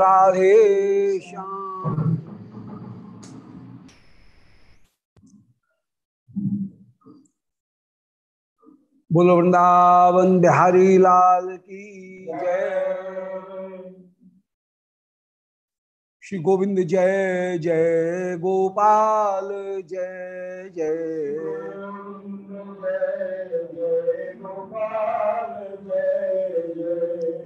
राधे बोलो वृंदावन बिहारी लाल की जय। श्री गोविंद जय जय गोपाल जय जय।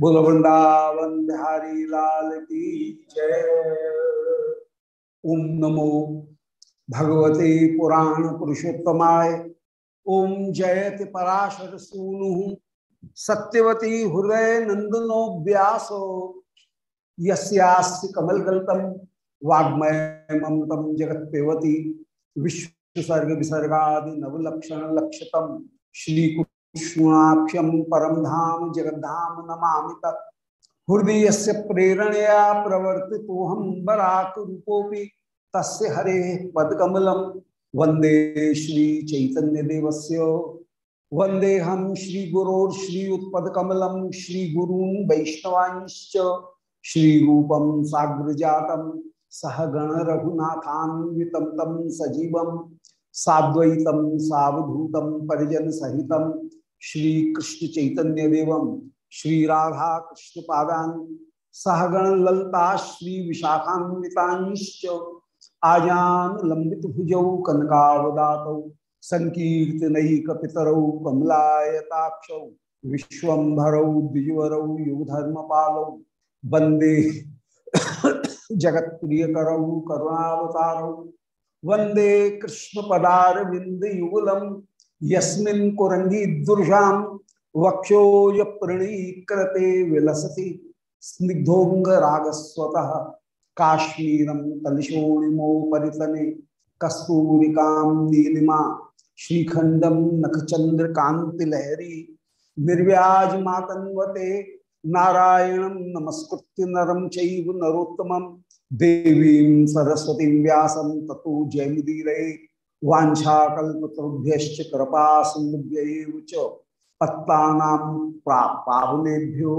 बोलो वृंदावन बिहारी लाल की जय। ओम नमो भगवते पुराण पुरुषोत्तमाय। ओम जयति पराशर सूनु। सत्यवती हृदय नंदनो व्यासो यस्यास्ति कमलगल्तम वाग्मय ममतम जगत पेवती विश्व सर्ग विसर्गादि नवलक्षण लक्षतम श्री कृष्णाक्षम परम धाम जगद्धाम नमा तत्। हृदय से प्रेरणया प्रवर्ति हम बराक रूपोपि तस्य हरे पदकमलम वंदे श्री चैतन्य देवस्य वंदे हम श्री गुरोर श्री साग्र जातम सहगण रघुनाथान्वितम तम सजीवम साद्वैतम सावधूतम परिजन सहितम श्री कृष्ण चैतन्य देवम श्री राधा कृष्ण पादान सहगण ललता श्री विशाखान्विताश्च आजान लंबित भुजौ कनकावदात संकीर्तनैक पितरौ कमलायताक्ष विश्वभरौ द्विजवरौ युगधर्म पालौ वंदे जगत करुणावतारौ वंदे कृष्ण युगलम यस्मिन् कुरंगी दुर्जाम वक्षोज प्रणीकृते विलसति। स्निग्धोंग रागस्वतः काश्मीरम तलिशोणिमो परितने कस्तूरिकां नीलिमा श्रीखंडम नखचंद्र कांति निर्व्याज मातन्वते नारायणं नमस्कृत्य नरम चैव देवीं सरस्वतीं व्यासं ततो जयमुदीरये। वाञ्छाकल्पतरुभ्यश्च कृपा सिन्धुभ्यैव च पत्तानां पावनेभ्यो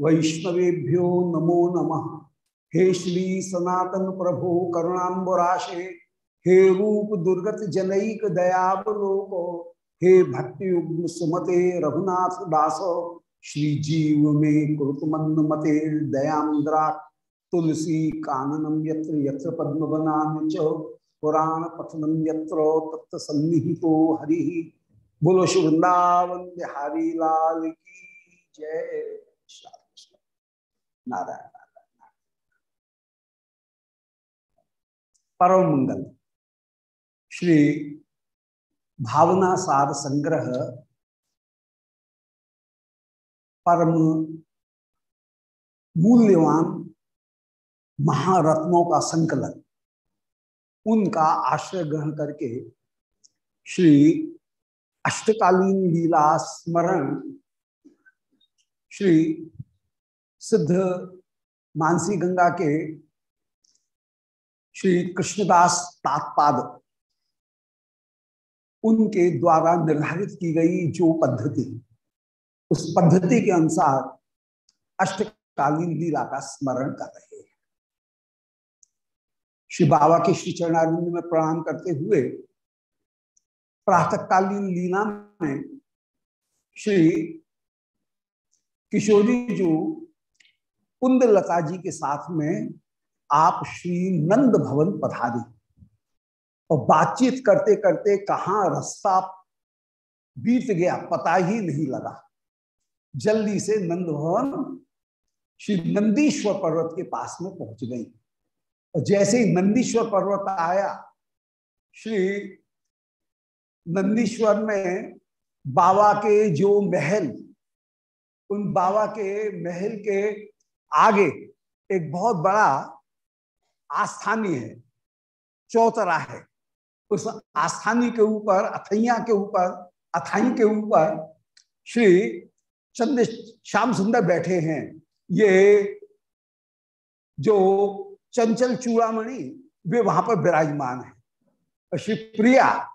वैष्णवेभ्यो नमो नमः। हे श्री सनातन प्रभु करुणाबराशे हे रूप दुर्गत जनैक दयावलोको, हे भक्ति सुमते रघुनाथ दास, श्री जीव में कुरुतमंद मते दयांद्रा तुलसी काननम यत्र यत्र च पुराण पठनम यत्र तत्व सन्निहितो हरि। बोलो श्री वृंदावन बिहारी लाल की जय। नारायण परम मंगल श्री भावना सार संग्रह परम मूल्यवान महारत्नों का संकलन। उनका आश्रय ग्रहण करके श्री अष्टकालीन लीला स्मरण श्री सिद्ध मानसी गंगा के श्री कृष्णदास तात्पाद उनके द्वारा निर्धारित की गई जो पद्धति, उस पद्धति के अनुसार अष्टकालीन लीला का स्मरण कर रहे श्री बाबा के श्री चरणारिंद में प्रणाम करते हुए प्रातकालीन लीला में श्री किशोरी जो कुंदलता जी के साथ में आप श्री नंद भवन पधारी और बातचीत करते करते कहा रास्ता बीत गया पता ही नहीं लगा। जल्दी से नंद भवन श्री नंदीश्वर पर्वत के पास में पहुँच गई। जैसे ही नंदीश्वर पर्वत आया, श्री नंदीश्वर में बाबा के जो महल, उन बाबा के महल के आगे एक बहुत बड़ा आस्थानी है, चौतरा है। उस आस्थानी के ऊपर, अथैया के ऊपर, अथाई के ऊपर श्री चंद्र, श्याम सुंदर बैठे हैं। ये जो चंचल चूड़ामणि, वे वहाँ पर विराजमान है। श्री प्रिया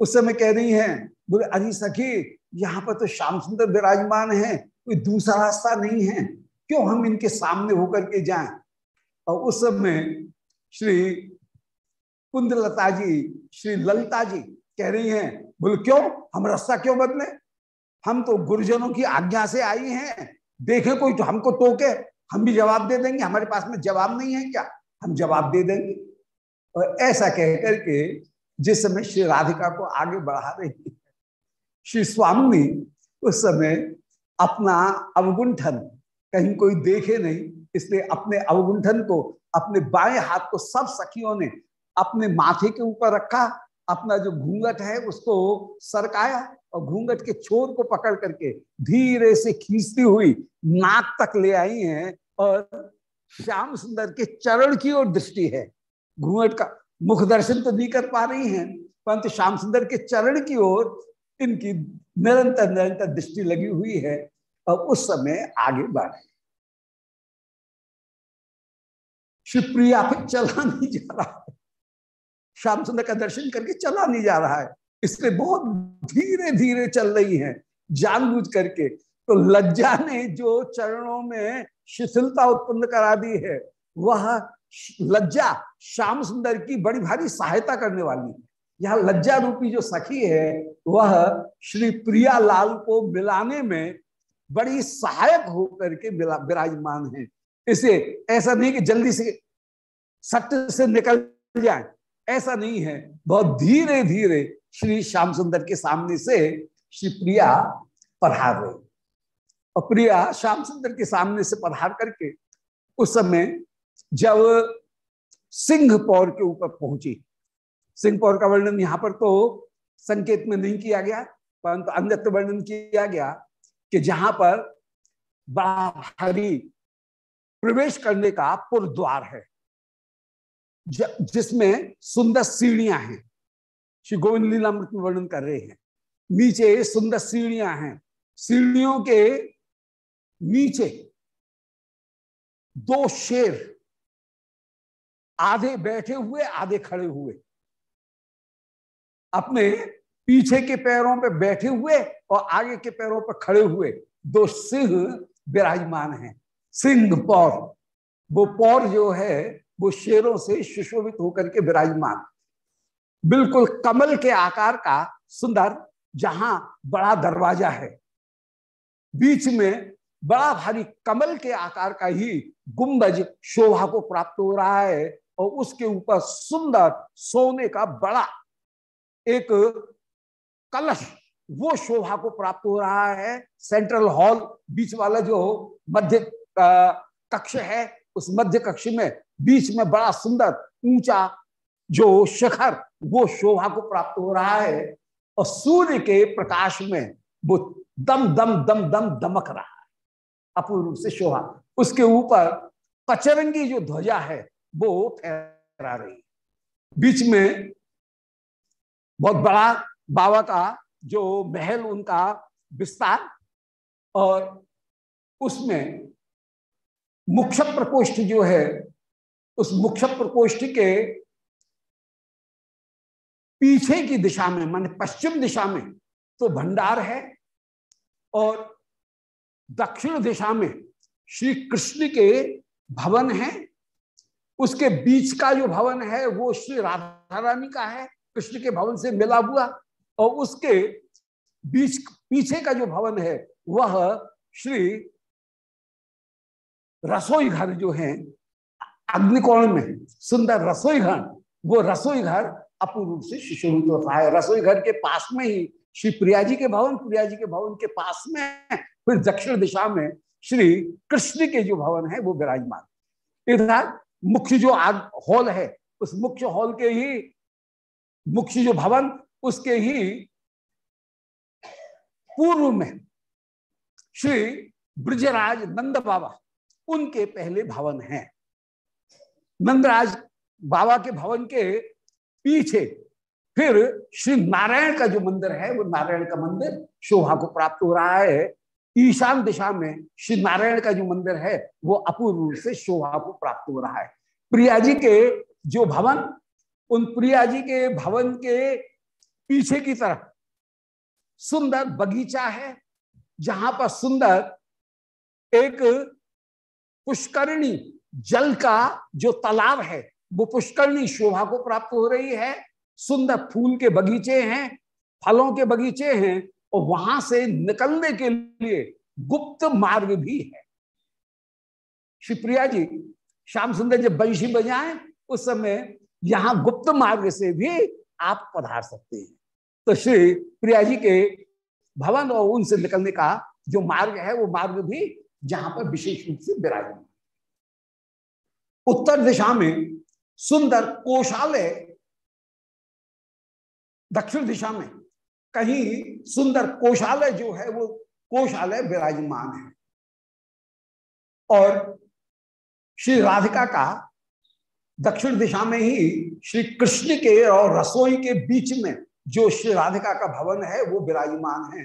उस समय कह रही हैं, बोले, अरे सखी, यहाँ पर तो श्याम सुंदर विराजमान है, कोई दूसरा रास्ता नहीं है। क्यों हम इनके सामने होकर के जाएँ? और उस समय श्री कुंदलता जी श्री ललिता जी कह रही हैं, बोले, क्यों? हम रास्ता क्यों बदले? हम तो गुरुजनों की आज्ञा से आई हैं। देखे कोई तो हमको टोके। हम भी जवाब दे देंगे, हमारे पास में जवाब नहीं है क्या? हम जवाब दे देंगे। और ऐसा कह करके जिस समय श्री राधिका को आगे बढ़ा रही है, श्री स्वामी उस समय अपना अवगुंठन कहीं कोई देखे नहीं, इसलिए अपने अवगुंठन को, अपने बाएँ हाथ को सब सखियों ने अपने माथे के ऊपर रखा, अपना जो घूंघट है उसको सरकाया। और घूंघट के छोर को पकड़ करके धीरे से खींचती हुई नाक तक ले आई हैं और श्याम सुंदर के चरण की ओर दृष्टि है। घूंघट का मुख दर्शन तो नहीं कर पा रही हैं, परंतु श्याम सुंदर के चरण की ओर इनकी निरंतर निरंतर दृष्टि लगी हुई है और उस समय आगे बढ़े। शिवप्रिया फिर चला नहीं जा रहा है। श्याम सुंदर का दर्शन करके चला नहीं जा रहा है। इसलिए बहुत धीरे धीरे चल रही है जानबूझ करके। तो लज्जा ने जो चरणों में शिथिलता उत्पन्न करा दी है, वह लज्जा श्याम सुंदर की बड़ी भारी सहायता करने वाली है। यह लज्जा रूपी जो सखी है, वह श्री प्रिया लाल को मिलाने में बड़ी सहायक होकर के विराजमान है। इसे ऐसा नहीं कि जल्दी से सट से निकल जाए। ऐसा नहीं है। बहुत धीरे धीरे श्री श्याम सुंदर के सामने से श्री प्रिया पधार रही। और प्रिया श्याम सुंदर के सामने से पधार करके उस समय जब सिंह पौर के ऊपर पहुँची। सिंह पौर का वर्णन यहाँ पर तो संकेत में नहीं किया गया, परंतु अन्यत्र वर्णन किया गया कि जहाँ पर बड़ा भारी प्रवेश करने का पुर द्वार है जिसमें सुंदर सीढ़ियाँ हैं। श्री गोविंद लीलामृत में वर्णन कर रहे हैं। नीचे सुंदर सीढ़ियाँ हैं। सीढ़ियों के नीचे दो शेर आधे बैठे हुए, आधे खड़े हुए। अपने पीछे के पैरों पे बैठे हुए और आगे के पैरों पर खड़े हुए दो सिंह विराजमान हैं। सिंह पौर, वो पौर जो है, वो शेरों से सुशोभित होकर के विराजमान। बिल्कुल कमल के आकार का सुंदर, जहाँ बड़ा दरवाज़ा है। बीच में बड़ा भारी कमल के आकार का ही गुंबज शोभा को प्राप्त हो रहा है और उसके ऊपर सुंदर सोने का बड़ा एक कलश, वो शोभा को प्राप्त हो रहा है। सेंट्रल हॉल बीच वाला जो मध्य कक्ष है, उस मध्य कक्ष में बीच में बड़ा सुंदर ऊँचा जो शिखर, वो शोभा को प्राप्त हो रहा है और सूर्य के प्रकाश में वो दम दम दम दम दमक रहा है। अपूर्ण रूप से शोभा। उसके ऊपर पचरंगी जो ध्वजा है, वो फहरा रही बीच में बहुत बड़ा बाबा का जो महल, उनका विस्तार और उसमें मुख्य प्रकोष्ठ जो है, उस मुख्य प्रकोष्ठ के पीछे की दिशा में, माने पश्चिम दिशा में तो भंडार है और दक्षिण दिशा में श्री कृष्ण के भवन है। उसके बीच का जो भवन है, वो श्री राधा रानी का है, कृष्ण के भवन से मिला हुआ और उसके बीच, पीछे का जो भवन है, वह श्री रसोई घर जो है, अग्निकोण में, सुंदर रसोई घर, वो रसोई घर अपूर्ण रूप से सुशोभित होता है। रसोई घर के पास में ही, श्री प्रिया जी के भवन प्रिया जी के भवन के पास में फिर दक्षिण दिशा में श्री कृष्ण के जो भवन है, वो विराजमान। इधर मुख्य जो आग, हॉल है, उस मुख्य हॉल के ही, मुख्य जो भवन, उसके ही पूर्व में श्री ब्रजराज नंद बाबा, उनके पहले भवन हैं। नंदराज बाबा के भवन के पीछे। फिर श्री नारायण का जो मंदिर है, वो नारायण का मंदिर शोभा को प्राप्त हो रहा है। ईशान दिशा में श्री नारायण का जो मंदिर है, वो अपूर्व रूप से शोभा को प्राप्त हो रहा है। प्रिया जी के जो भवन, उन प्रिया जी के भवन के पीछे की तरफ़ सुंदर बगीचा है, जहाँ पर सुंदर एक पुष्करणी जल का जो तालाब है वो पुष्करणी शोभा को प्राप्त हो रही है। सुंदर फूल के बगीचे हैं, फलों के बगीचे हैं और वहाँ से निकलने के लिए गुप्त मार्ग भी है। शिवप्रिया जी, श्याम सुंदर जब बंशी बजाएँ, उस समय यहाँ गुप्त मार्ग से भी आप पधार सकते हैं। तो श्री प्रिया जी के भवन और उनसे निकलने का जो मार्ग है, वो मार्ग भी जहाँ पर विशेष रूप से विराजमान उत्तर दिशा में सुंदर कोशालय दक्षिण दिशा में। कहीं सुंदर कोशालय जो है, वो कोशालय विराजमान है। और श्री राधिका का दक्षिण दिशा में ही श्री कृष्ण के और रसोई के बीच में जो श्री राधिका का भवन है, वो विराजमान है।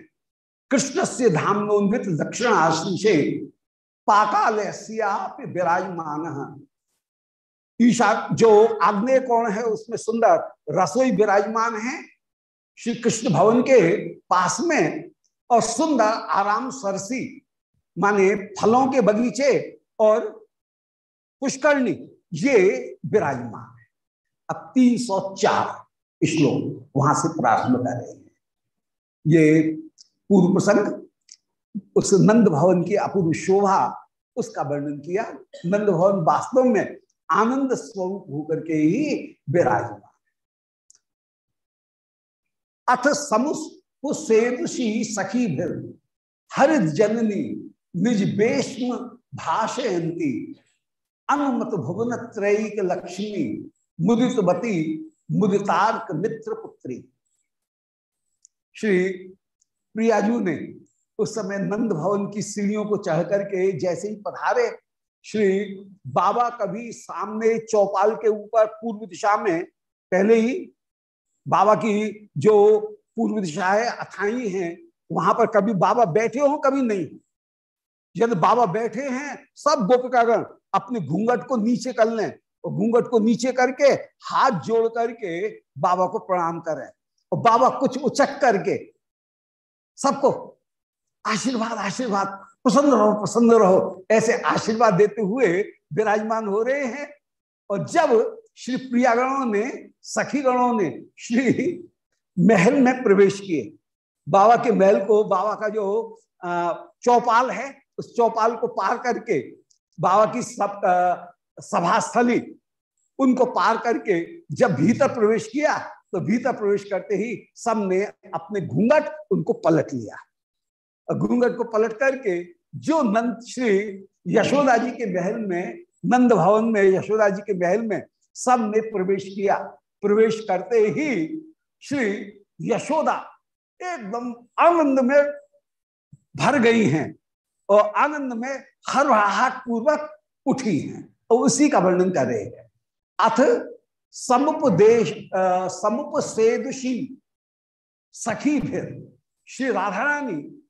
कृष्ण से धाम दक्षिण आश्रम से पाकालय विराजमान। ईशा, जो आग्नेय कोण है उसमें सुंदर, रसोई विराजमान है श्री कृष्ण भवन के पास में और सुंदर आराम सरसी, माने फलों के बगीचे और पुष्करणी, ये विराजमान है। अब 304 श्लोक वहाँ से प्रारंभ कर रहे हैं। ये पूर्व प्रसंग, उस नंद भवन की अपूर्व शोभा, उसका वर्णन किया। नंद भवन वास्तव में आनंद स्वरूप होकर के ही विराजमान अथ समुषेदुषी सखी भीर हरित जननी निज बेष्म भाषयंती अनुमत भुवन त्रैक लक्ष्मी। मुदितवती मुदितार्क मित्र पुत्री। श्री प्रियाजू ने उस समय नंद भवन की सीढ़ियों को चढ़ करके जैसे ही पधारे श्री बाबा कभी सामने चौपाल के ऊपर पूर्व दिशा में, पहले ही बाबा की जो पूर्व दिशा है, अथाई है, वहाँ पर कभी बाबा बैठे हो, कभी नहीं हो। यदि बाबा बैठे हैं, सब गोपिकागण अपने घूंघट को नीचे कर लें और घूंघट को नीचे करके हाथ जोड़ करके बाबा को प्रणाम करें और बाबा कुछ उचक करके सबको आशीर्वाद आशीर्वाद। प्रसन्न रहो प्रसन्न रहो। ऐसे आशीर्वाद देते हुए विराजमान हो रहे हैं। और जब श्री प्रियागणों ने सखी गणों ने श्री महल में प्रवेश किए, बाबा के महल को, बाबा का जो चौपाल है, उस चौपाल को पार करके बाबा की सब सभास्थली, उनको पार करके जब भीतर प्रवेश किया तो भीतर प्रवेश करते ही सबने अपने घूंघट उनको पलट लिया। घूंघट को पलट करके जो नंद श्री यशोदा जी के महल में, नंद भवन में, यशोदा जी के महल में सबने प्रवेश किया। प्रवेश करते ही श्री यशोदा एकदम आनंद में भर गई हैं और आनंद में हर हाथ पूर्वक उठी हैं और उसी का वर्णन कर रहे हैं। अथ समुपदेश समुपसेदुषी सखी फिर श्री राधा रानी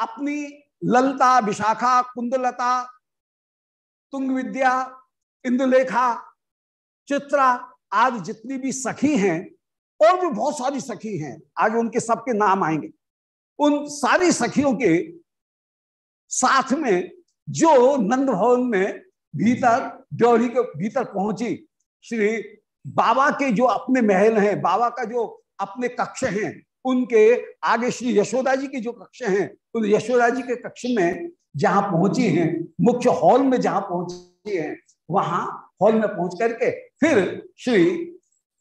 अपनी ललता, विशाखा, कुंदलता तुंग विद्या इंदुलेखा चित्रा आदि जितनी भी सखी हैं, और भी बहुत सारी सखी हैं, आगे उनके सबके नाम आएँगे। उन सारी सखियों के साथ में जो नंद भवन में भीतर ड्योरी के भीतर पहुँची, श्री बाबा के जो अपने महल हैं, बाबा का जो अपने कक्ष हैं उनके आगे श्री यशोदा जी के जो कक्ष हैं, उन यशोदा जी के कक्ष में जहाँ पहुँची हैं, मुख्य हॉल में जहाँ पहुँची हैं, वहाँ हॉल में पहुँच करके फिर श्री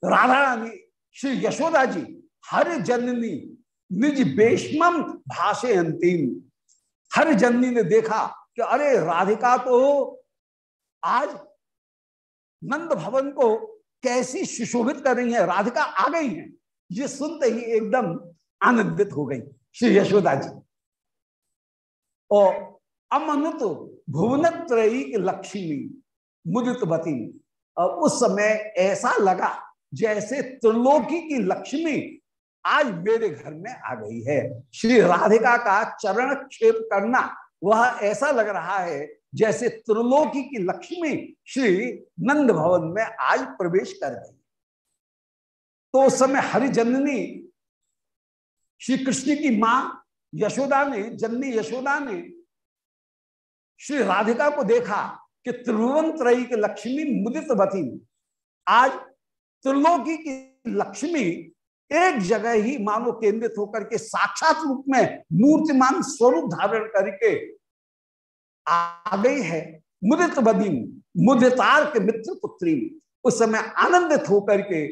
राधा रानी श्री यशोदा जी, हर जननी निज बेशमम भाषे अंतिम। हर जननी ने देखा कि अरे राधिका तो आज नंद भवन को कैसी सुशोभित कर रही है, राधिका आ गई है। ये सुनते ही एकदम आनंदित हो गई श्री यशोदा जी। और अमनुत भुवनत्रयी लक्ष्मी, मुदितवती। और उस समय ऐसा लगा जैसे त्रिलोकी की लक्ष्मी आज मेरे घर में आ गई है। श्री राधिका का चरण क्षेप करना, वह ऐसा लग रहा है जैसे त्रिलोकी की लक्ष्मी श्री नंद भवन में आज प्रवेश कर गई। तो उस समय हरिजननी श्री कृष्ण की माँ यशोदा ने, जननी यशोदा ने श्री राधिका को देखा कि त्रिभुवन त्रयी की लक्ष्मी मुदित बती। आज त्रिलोकी की लक्ष्मी एक जगह ही मानो केंद्रित होकर के साक्षात रूप में मूर्तिमान स्वरूप धारण करके आ गई है मुदित बदी मुदितार के मित्र पुत्री। उस समय आनंदित होकर के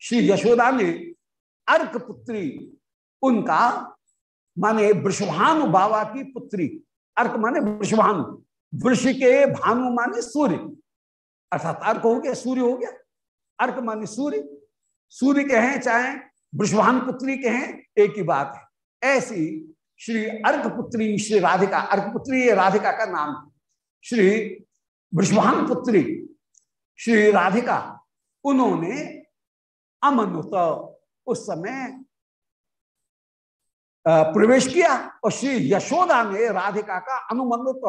श्री यशोदा ने अर्क पुत्री उनका माने वृषभानु बाबा की पुत्री। अर्क माने वृषभानु। वृष के भानु माने सूर्य। अर्थात अर्क हो गया, सूर्य हो गया। अर्क माने सूर्य। सूर्य के हैं चाहे वृषभान पुत्री के हैं एक ही बात है। ऐसी श्री अर्क पुत्री श्री राधिका अर्क पुत्री राधिका का नाम श्री वृषभान पुत्री, श्री राधिका, उन्होंने अमनुत उस समय प्रवेश किया और श्री यशोदा ने राधिका का अनुमनुत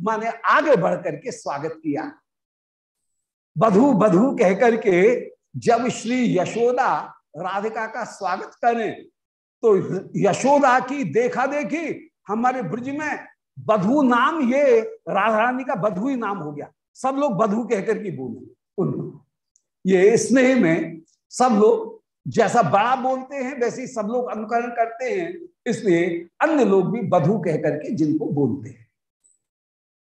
माने आगे बढ़ करके स्वागत किया। बधु बधु कहकर के जब श्री यशोदा राधिका का स्वागत करें तो यशोदा की देखा देखी हमारे ब्रज में बधु नाम ये राधा रानी का बधु ही नाम हो गया। सब लोग बधु कहकर के बोले उनको। ये स्नेह में सब लोग जैसा बड़ा बोलते हैं, वैसे ही सब लोग अनुकरण करते हैं। इसलिए अन्य लोग भी बधु कहकर के जिनको बोलते हैं।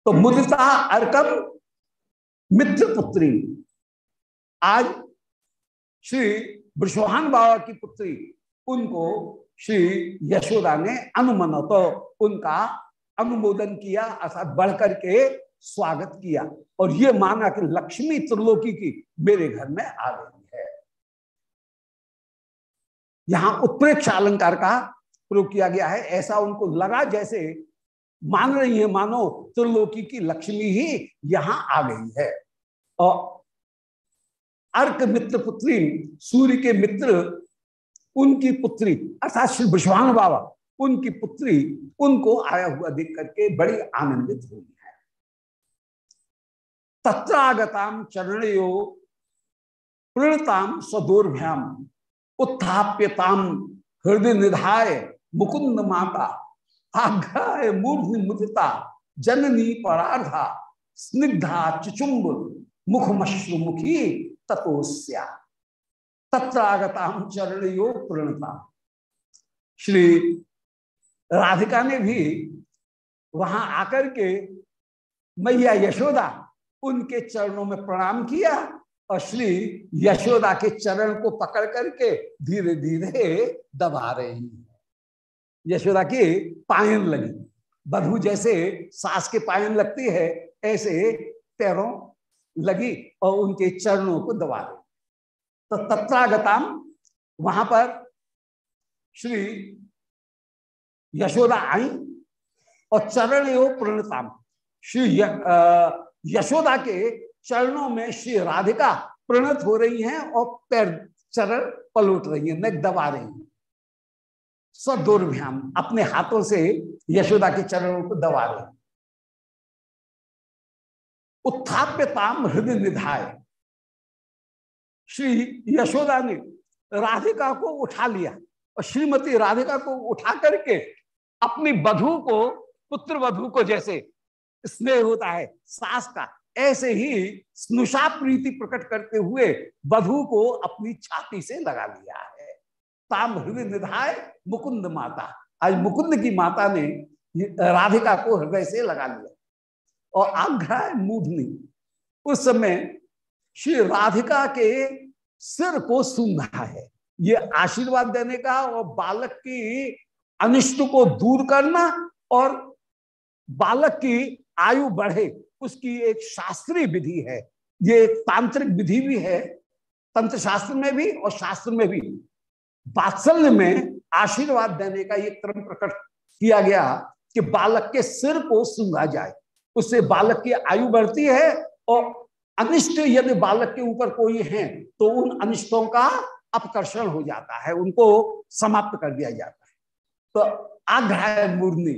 तो मुदिता अर्कम मित्र पुत्री। आज श्री विश्वान बाबा की पुत्री, उनको श्री यशोदा ने अनुमन तो उनका अनुमोदन किया, अर्थात बढ़ करके स्वागत किया। और ये माना कि लक्ष्मी त्रिलोकी की मेरे घर में आ गई। यहाँ उत्प्रेक्ष अलंकार का प्रयोग किया गया है। ऐसा उनको लगा जैसे मान रही है, मानो त्रिलोकी की लक्ष्मी ही यहाँ आ गई है। और अर्क मित्र पुत्री, सूर्य के मित्र, उनकी पुत्री, अर्थात श्री विश्वान बाबा, उनकी पुत्री, उनको आया हुआ देख करके बड़ी आनंदित हुई है। तत्रागताम चरणयो प्रणताम स्वदोर्भ्याम। उत्थाप्यताम हृदय निधाय मुकुंद माता आघ्राय मूर्धि मुदिता, जननी परार्धा, स्निग्धा चुचुम्ब, मुखमश्रुमुखी तपोस्या तत्रागता चरण योग प्रणता। श्री राधिका ने भी वहाँ आकर के मैया यशोदा उनके चरणों में प्रणाम किया। और श्री यशोदा के चरण को पकड़ करके धीरे धीरे दबा रहे हैं। यशोदा की पायन लगी। बधु जैसे सास के पायन लगती है, ऐसे पैरों लगी और उनके चरणों को दबा रही तो तत्रागताम वहाँ पर श्री यशोदा आई और चरण एवं प्रणताम श्री यशोदा के चरणों में श्री राधिका प्रणत हो रही हैं और पैर चरण पलट रही है नेक दबा रही है। स्वदुर्भ्याम, अपने हाथों से यशोदा के चरणों को दबा रही उत्थाप्यताम हृदय निधाय। श्री यशोदा ने राधिका को उठा लिया और श्रीमती राधिका को उठा करके अपनी बधु को, पुत्र वधु को जैसे स्नेह होता है, सास का ऐसे ही स्नुषा प्रीति प्रकट करते हुए वधु को अपनी छाती से लगा लिया है। ताम हृदय निधाय, मुकुंद माता। आज मुकुंद की माता ने राधिका को हृदय से लगा लिया। और आग्रह मूढ़नी उस समय श्री राधिका के सिर को सूंघा है। ये आशीर्वाद देने का और बालक की अनिष्ट को दूर करना और बालक की आयु बढ़े। उसकी एक शास्त्रीय विधि है। ये तांत्रिक विधि भी है तंत्र शास्त्र में भी और शास्त्र में भी। बात्सल्य में आशीर्वाद देने का ये क्रम प्रकट किया गया कि बालक के सिर को सूंघा जाए। उससे बालक की आयु बढ़ती है और अनिष्ट यदि बालक के ऊपर कोई है तो उन अनिष्टों का अपकर्षण हो जाता है, उनको समाप्त कर दिया जाता है। तो आग्रह मूर्णी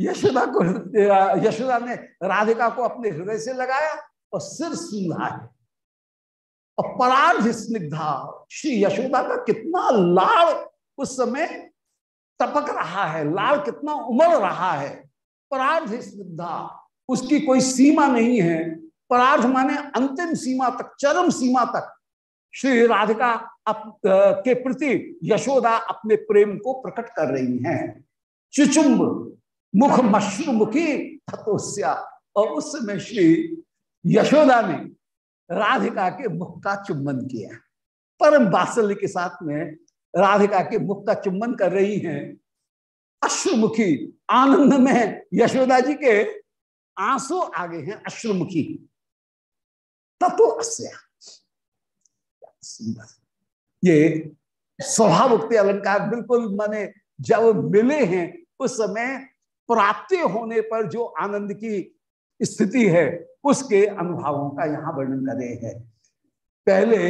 यशोदा को यशोदा ने राधिका को अपने हृदय से लगाया और सिर सूंघा है और परार्ध स्निग्धा श्री यशोदा का कितना लाड़ उस समय टपक रहा है लाल कितना उमड़ रहा है। परार्थ स्निग्धा उसकी कोई सीमा नहीं है। परार्थ माने अंतिम सीमा तक चरम सीमा तक। श्री राधिका अप, के प्रति यशोदा अपने प्रेम को प्रकट कर रही हैं। चुचुम्ब मुख मश्रू मुखी तत्वस्या और उस समय श्री यशोदा ने राधिका के मुख का चुम्बन किया। परम बात्सल्य के साथ में राधिका के मुख का चुम्बन कर रही हैं। अश्रुमुखी आनंद में यशोदा जी के आँसू आगे हैं अश्रुमुखी। तत्व अस्य। ये स्वभाव उक्ति अलंकार बिल्कुल माने जब मिले हैं, उस समय प्राप्ति होने पर जो आनंद की स्थिति है, उसके अनुभवों का यहाँ वर्णन कर हैं। पहले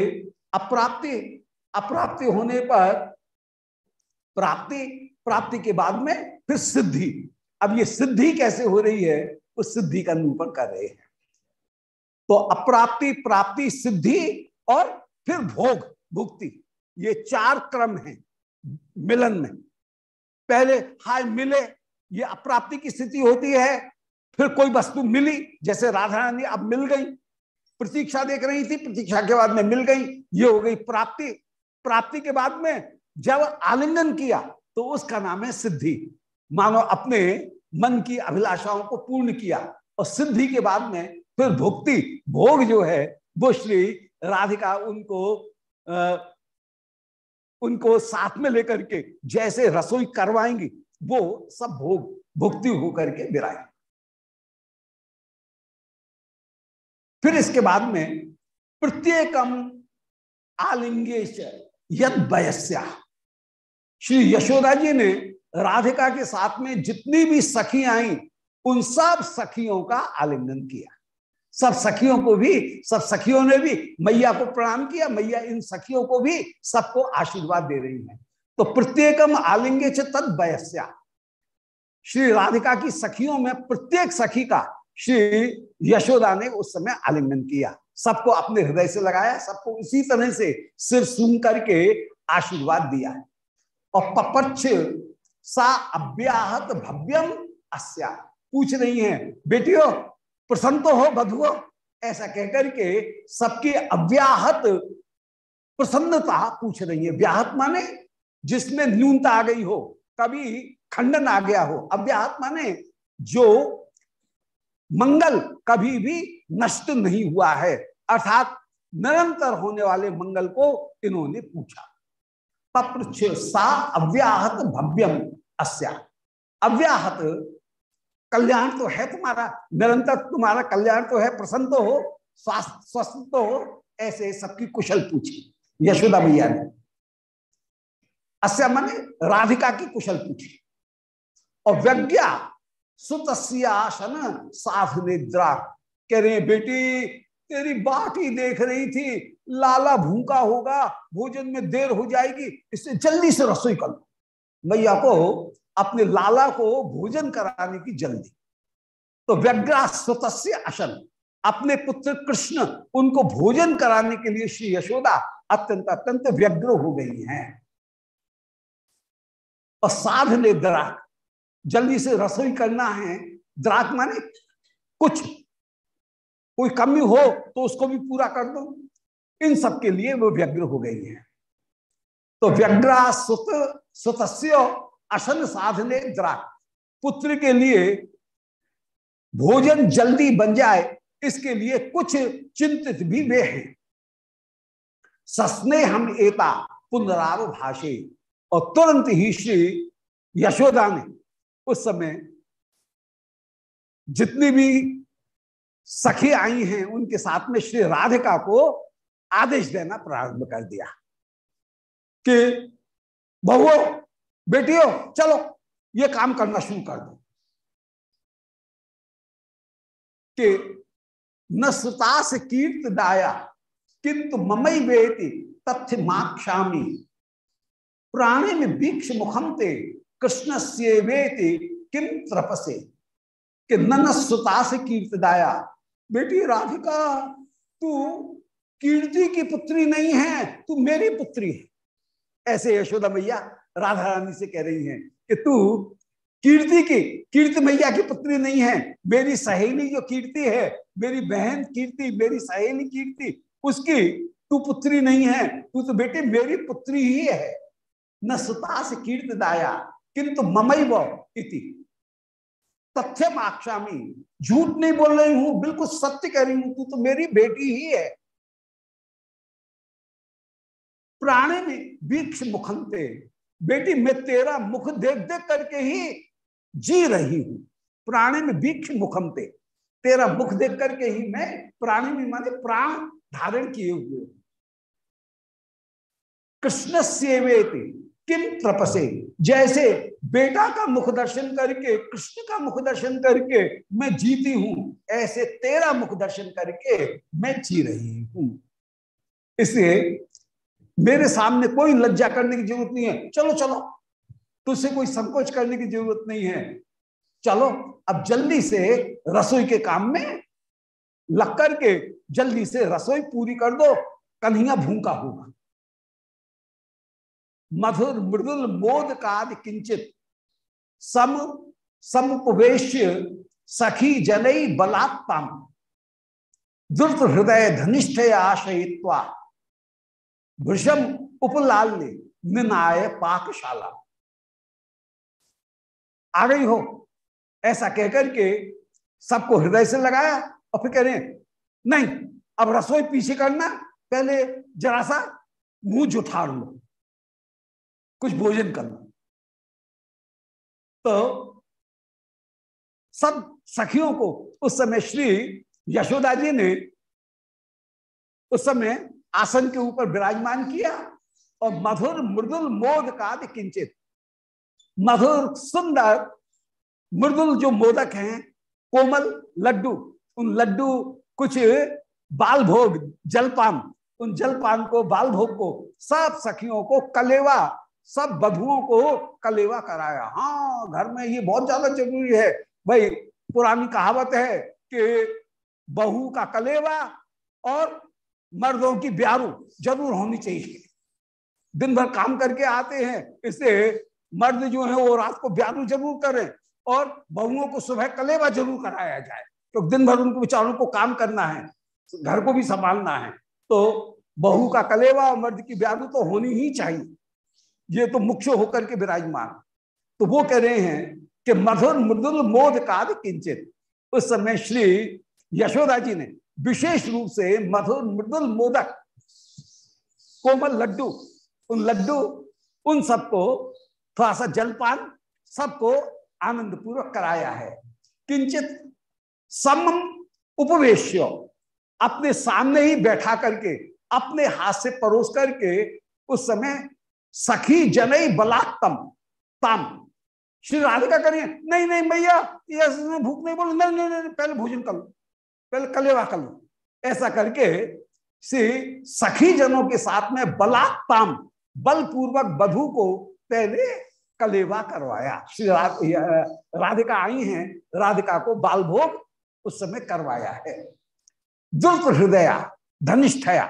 अप्राप्ति अप्राप्ति होने पर प्राप्ति प्राप्ति के बाद में फिर सिद्धि। अब ये सिद्धि कैसे हो रही है, उस सिद्धि का निरूपण कर रहे हैं। तो अप्राप्ति, प्राप्ति, सिद्धि और फिर भोग, भुक्ति, ये चार क्रम हैं, मिलन में। पहले हाय मिले ये अप्राप्ति की स्थिति होती है। फिर कोई वस्तु मिली जैसे राधा रानी अब मिल गई। प्रतीक्षा देख रही थी प्रतीक्षा के बाद में मिल गई ये हो गई प्राप्ति। प्राप्ति के बाद में जब आलिंगन किया तो उसका नाम है सिद्धि। मानो अपने मन की अभिलाषाओं को पूर्ण किया और सिद्धि के बाद में फिर भुक्ति भोग जो है वो श्री राधिका उनको आ, उनको साथ में लेकर के जैसे रसोई करवाएँगी वो सब भोग, भुक्ति होकर के बिराए फिर इसके बाद में प्रत्येकम आलिंगे यद श्री यशोदा जी ने राधिका के साथ में जितनी भी सखी आई, उन सब सखियों का आलिंगन किया। सब सखियों को भी, सब सखियों ने भी मैया को प्रणाम किया, मैया इन सखियों को भी सबको आशीर्वाद दे रही है। तो प्रत्येकम आलिंगे तद वयस्या। श्री राधिका की सखियों में प्रत्येक सखी का श्री यशोदा ने उस समय आलिंगन किया। सबको अपने हृदय से लगाया, सबको उसी तरह से सिर सुन करके आशीर्वाद दिया। है और पपच्छ सा अव्याहत भव्यम अस्या। पूछ रही है, बेटियों, प्रसन्न तो हो बधुओ ऐसा कहकर के सबकी अव्याहत प्रसन्नता पूछ रही है। व्याहत माने जिसमें न्यूनता आ गई हो, कभी खंडन आ गया हो। अव्याहत माने जो मंगल कभी भी नष्ट नहीं हुआ है, अर्थात निरंतर होने वाले मंगल को इन्होंने पूछा। पपृछ सा अव्याहत भव्यम अस्या। अव्याहत, कल्याण तो है तुम्हारा, निरंतर तुम्हारा कल्याण तो है, प्रसन्न तो हो, स्वास्थ्य, स्वस्थ तो हो, ऐसे सबकी कुशल पूछी। यशोदा भैया ने अस्या माने राधिका की कुशल पूछी। और व्यज्ञा सुतस्यासन साध निद्रा कह रहे बेटी, तेरी बाट ही देख रही थी, लाला भूखा होगा, भोजन में देर हो जाएगी, इससे जल्दी से रसोई कर लो। मैया को अपने लाला को भोजन कराने की जल्दी। तो व्यग्रा स्वतस्य अशन, अपने पुत्र कृष्ण, उनको भोजन कराने के लिए श्री यशोदा अत्यंत अत्यंत व्यग्र हो गई हैं। और साध ले द्राक। जल्दी से रसोई करना है। द्राक माने कुछ, कोई कमी हो तो उसको भी पूरा कर दो। इन सब के लिए वो व्यग्र हो गई है। तो व्यग्रा सुत, सुतस्य असन साधने द्राक। पुत्र के लिए भोजन जल्दी बन जाए, इसके लिए कुछ चिंतित भी वे हैं। सस्ने हम एता पुनराव भाषे और तुरंत ही श्री यशोदा ने उस समय जितनी भी सखी आई हैं, उनके साथ में श्री राधिका को आदेश देना प्रारंभ कर दिया कि, बहुओ, बेटियों, चलो, ये काम करना शुरू कर दो। कि, न सुतास कीर्त दाया किंतु ममई बेटी तथ्य माक्षामी प्राणी में वीक्ष मुखम ते कृष्ण से वेति किम त्रपसे कि न सुता से कीर्तदाया। बेटी राधिका, तू कीर्ति की पुत्री नहीं है, तू मेरी पुत्री है। ऐसे यशोदा मैया राधा रानी से कह रही हैं कि तू कीर्ति की, कीर्ति मैया की पुत्री नहीं है। मेरी सहेली जो कीर्ति है, मेरी बहन कीर्ति, मेरी सहेली कीर्ति, उसकी तू पुत्री नहीं है। तू तो बेटी मेरी पुत्री ही है। न सुता से कीर्त दाया किंतु ममई इति। तथ्य आक्षामी झूठ नहीं बोल रही हूँ, बिल्कुल सत्य कह रही हूँ, तू तो मेरी बेटी ही है। प्राणी में वीक्ष मुखंते, बेटी मैं तेरा मुख देख देख करके ही जी रही हूँ। प्राणी में वीक्ष मुखमते तेरा मुख देख करके ही मैं प्राणी में माने प्राण धारण किए हुए कृष्ण सेवेति किम तपसे? जैसे बेटा का मुख दर्शन करके, कृष्ण का मुख दर्शन करके मैं जीती हूँ, ऐसे तेरा मुख दर्शन करके मैं जी रही हूँ। इसलिए मेरे सामने कोई लज्जा करने की ज़रूरत नहीं है। चलो चलो, तुझसे कोई संकोच करने की ज़रूरत नहीं है। चलो, अब जल्दी से रसोई के काम में लग करके जल्दी से रसोई पूरी कर दो, कन्हैया भूखा होगा। मधुर मृदुल मोद काद किंचित। सम समुपवेश सखी जनई बलात्म द्रुत हृदय धनिष्ठ आशयित्वा। भृषम उपलाल ने निनाय पाकशाला। आ गई हो। ऐसा कहकर के सबको हृदय से लगाया और फिर कह रहे नहीं, अब रसोई पीछे करना, पहले जरा सा मुँह जुठाड़ लो। कुछ भोजन करना तो सब सखियों को उस समय श्री यशोदा जी ने उस समय आसन के ऊपर विराजमान किया और मधुर मृदुल मोद का किंचित, मधुर सुंदर मृदुल जो मोदक हैं, कोमल लड्डू, उन लड्डू कुछ बाल भोग जलपान, उन जलपान को बाल भोग को सब सखियों को कलेवा सब बधुओं को कलेवा कराया। हाँ घर में ये बहुत ज़्यादा ज़रूरी है। भाई, पुरानी कहावत है कि बहू का कलेवा और मर्दों की ब्यारू ज़रूर होनी चाहिए। दिन भर काम करके आते हैं, इससे मर्द जो है वो रात को ब्यारू ज़रूर करें और बहुओं को सुबह कलेवा ज़रूर कराया जाए। क्योंकि तो दिन भर उनको बेचारों को काम करना है, घर को भी संभालना है। तो बहू का कलेवा और मर्द की ब्यारू तो होनी ही चाहिए। ये तो मुख्य होकर के विराजमान। तो वो कह रहे हैं कि मधुर मृदुल मोद काद किंचित। उस समय श्री यशोदा जी ने विशेष रूप से मधुर मृदुल मोदक, कोमल लड्डू, उन लड्डू, उन सबको थोड़ा सा जलपान, सबको आनंद पूर्वक कराया है। किंचित सम उपवेश अपने सामने ही बैठा करके, अपने हाथ से परोस करके, उस समय सखी जनई बलात्तम तम। श्री राधिका करिए नहीं नहीं भैया ये भूख नहीं बोलो। नहीं, नहीं नहीं पहले भोजन कर लो पहले कलेवा कर लो। ऐसा करके श्री सखी जनों के साथ में बलात्तम बलपूर्वक बधु को पहले कलेवा करवाया। श्री राधिका आई हैं राधिका को बाल भोग उस समय करवाया है। दुर्प हृदया धनिष्ठया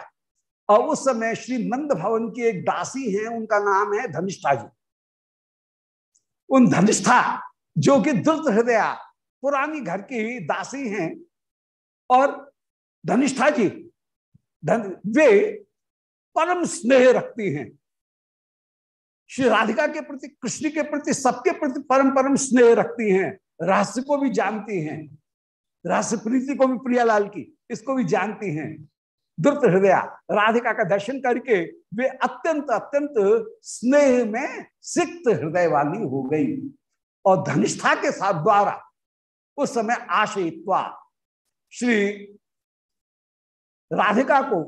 और उस समय श्री नंद भवन की एक दासी है, उनका नाम है धनिष्ठा जी। उन धनिष्ठा, जो कि दुर्त हृदया, पुरानी घर की दासी हैं, और धनिष्ठा जी, धन, वे परम स्नेह रखती हैं। श्री राधिका के प्रति, कृष्ण के प्रति, सबके प्रति परम परम स्नेह रखती हैं। रहस्य को भी जानती हैं। रहस्य प्रीति को भी प्रियालाल की, इसको भी जानती हैं। द्रुत हृदय, राधिका का दर्शन करके वे अत्यंत अत्यंत स्नेह में सिक्त हृदय वाली हो गई। और धनिष्ठा के साथ द्वारा उस समय आशयित्वा श्री राधिका को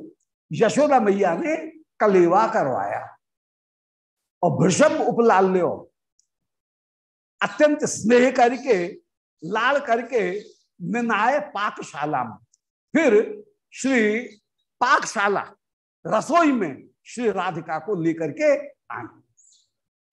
यशोदा मैया ने कलेवा करवाया। और भृषभ उपलाल्य अत्यंत स्नेह करके, लाल करके निनाय पाकशाला में फिर श्री पाकशाला रसोई में श्री राधिका को लेकर के आए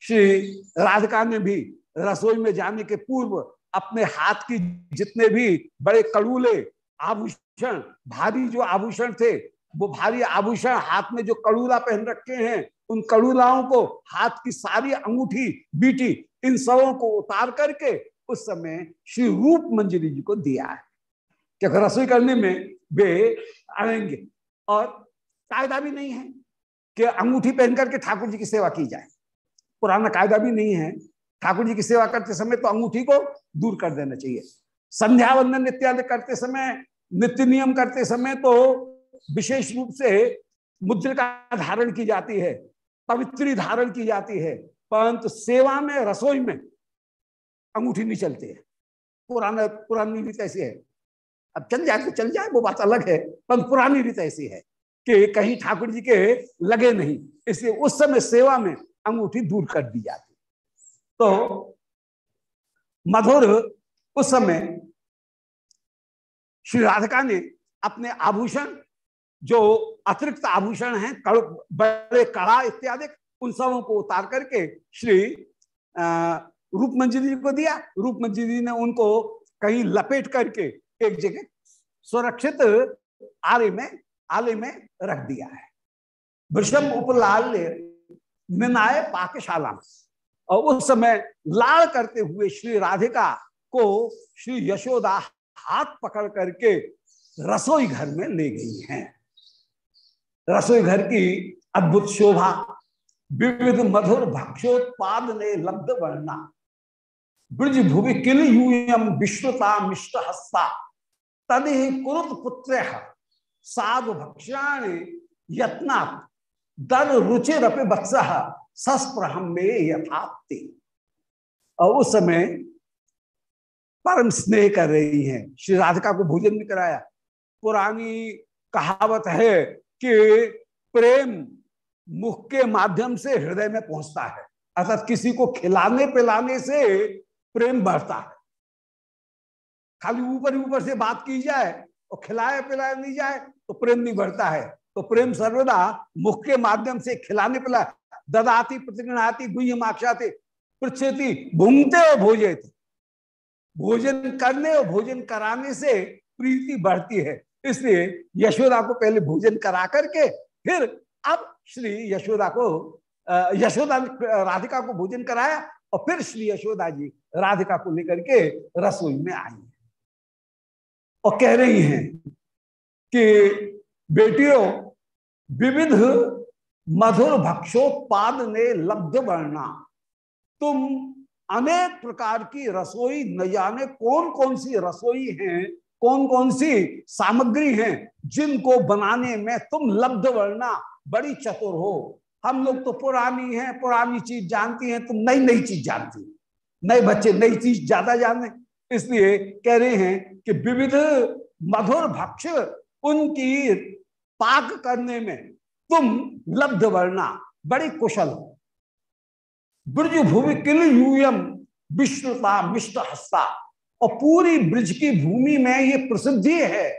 श्री राधिका ने भी रसोई में जाने के पूर्व अपने हाथ की जितने भी बड़े कड़ूले, आभूषण, भारी जो आभूषण थे, वो भारी आभूषण हाथ में जो कड़ूला पहन रखे हैं, उन कड़ूलाओं को हाथ की सारी अंगूठी, बीटी, इन सबों को उतार करके उस समय श्री रूप मंजरी जी को दिया है। क्योंकि रसोई करने में वे आएँगे। और कायदा भी नहीं है कि अंगूठी पहन करके ठाकुर जी की सेवा की जाए। पुराना कायदा भी नहीं है। ठाकुर जी की सेवा करते समय तो अंगूठी को दूर कर देना चाहिए। संध्या वंदन इत्यादि करते समय, नित्य नियम करते समय तो विशेष रूप से मुद्रिका धारण की जाती है, पवित्री धारण की जाती है, परंतु सेवा में, रसोई में अंगूठी नहीं चलती है। पुराना, पुरानी रीत ऐसी है। अब चल जाए तो चल जाए वो बात अलग है पर पुरानी रीत ऐसी है कि कहीं ठाकुर जी के लगे नहीं इसलिए उस समय सेवा में अंगूठी दूर कर दी जाती। तो मधुर उस समय श्री राधिका ने अपने आभूषण जो अतिरिक्त आभूषण हैं कड़, बड़े कड़ा इत्यादि उन सबों को उतार करके श्री रूप मंजिली जी को दिया। रूप मंजिली ने उनको कहीं लपेट करके एक जगह सुरक्षित आले में आले में रख दिया है। वृषभ उपलाल निनाय पाकशाला और उस समय लाल करते हुए श्री राधिका को श्री यशोदा हाथ पकड़ करके रसोई घर में ले गई हैं। रसोई घर की अद्भुत शोभा, विविध मधुर भक्षोत्पाद ने लब्ध वर्णा। ब्रज भुवि किल यूयम विश्वता मिष्ट हस्ता। तद ही कुरुत पुत्र साधु भक्षाण यत्ना दर रुचिरपि वत्स सस्प्रहम में यथाप्ति। और उस समय परम स्नेह कर रही हैं। श्री राधिका को भोजन भी कराया। पुरानी कहावत है कि प्रेम मुख के माध्यम से हृदय में पहुँचता है। अर्थात किसी को खिलाने पिलाने से प्रेम बढ़ता है। खाली ऊपर ऊपर से बात की जाए और खिलाया पिलाया नहीं जाए तो प्रेम नहीं बढ़ता है। तो प्रेम सर्वदा मुख के माध्यम से खिलाने पिलाए ददाती प्रतिगृणाती गुह्यम आक्षाते पृछती भूंगते और भोजे थे भोजन करने और भोजन कराने से प्रीति बढ़ती है। इसलिए यशोदा को पहले भोजन करा करके फिर अब श्री यशोदा को यशोदा राधिका को भोजन कराया और फिर श्री यशोदा जी राधिका को लेकर के रसोई में आई और कह रही हैं कि बेटियों, विविध मधुर भक्षोत्पाद ने लब्ध वर्णा तुम अनेक प्रकार की रसोई न जाने कौन कौन सी रसोई हैं कौन कौन सी सामग्री हैं जिनको बनाने में तुम लब्ध वर्णा बड़ी चतुर हो। हम लोग तो पुरानी हैं, पुरानी चीज़ जानती हैं, तुम नई नई चीज़ जानती नए बच्चे, नई चीज़ ज़्यादा जाने। इसलिए कह रहे हैं कि विविध मधुर भक्ष उनकी पाक करने में तुम लब्ध वर्णा बड़ी कुशल हो। ब्रज भूमि किल यूयम विष्णुता मिष्ट हस्ता। और पूरी ब्रिज की भूमि में ये प्रसिद्धि है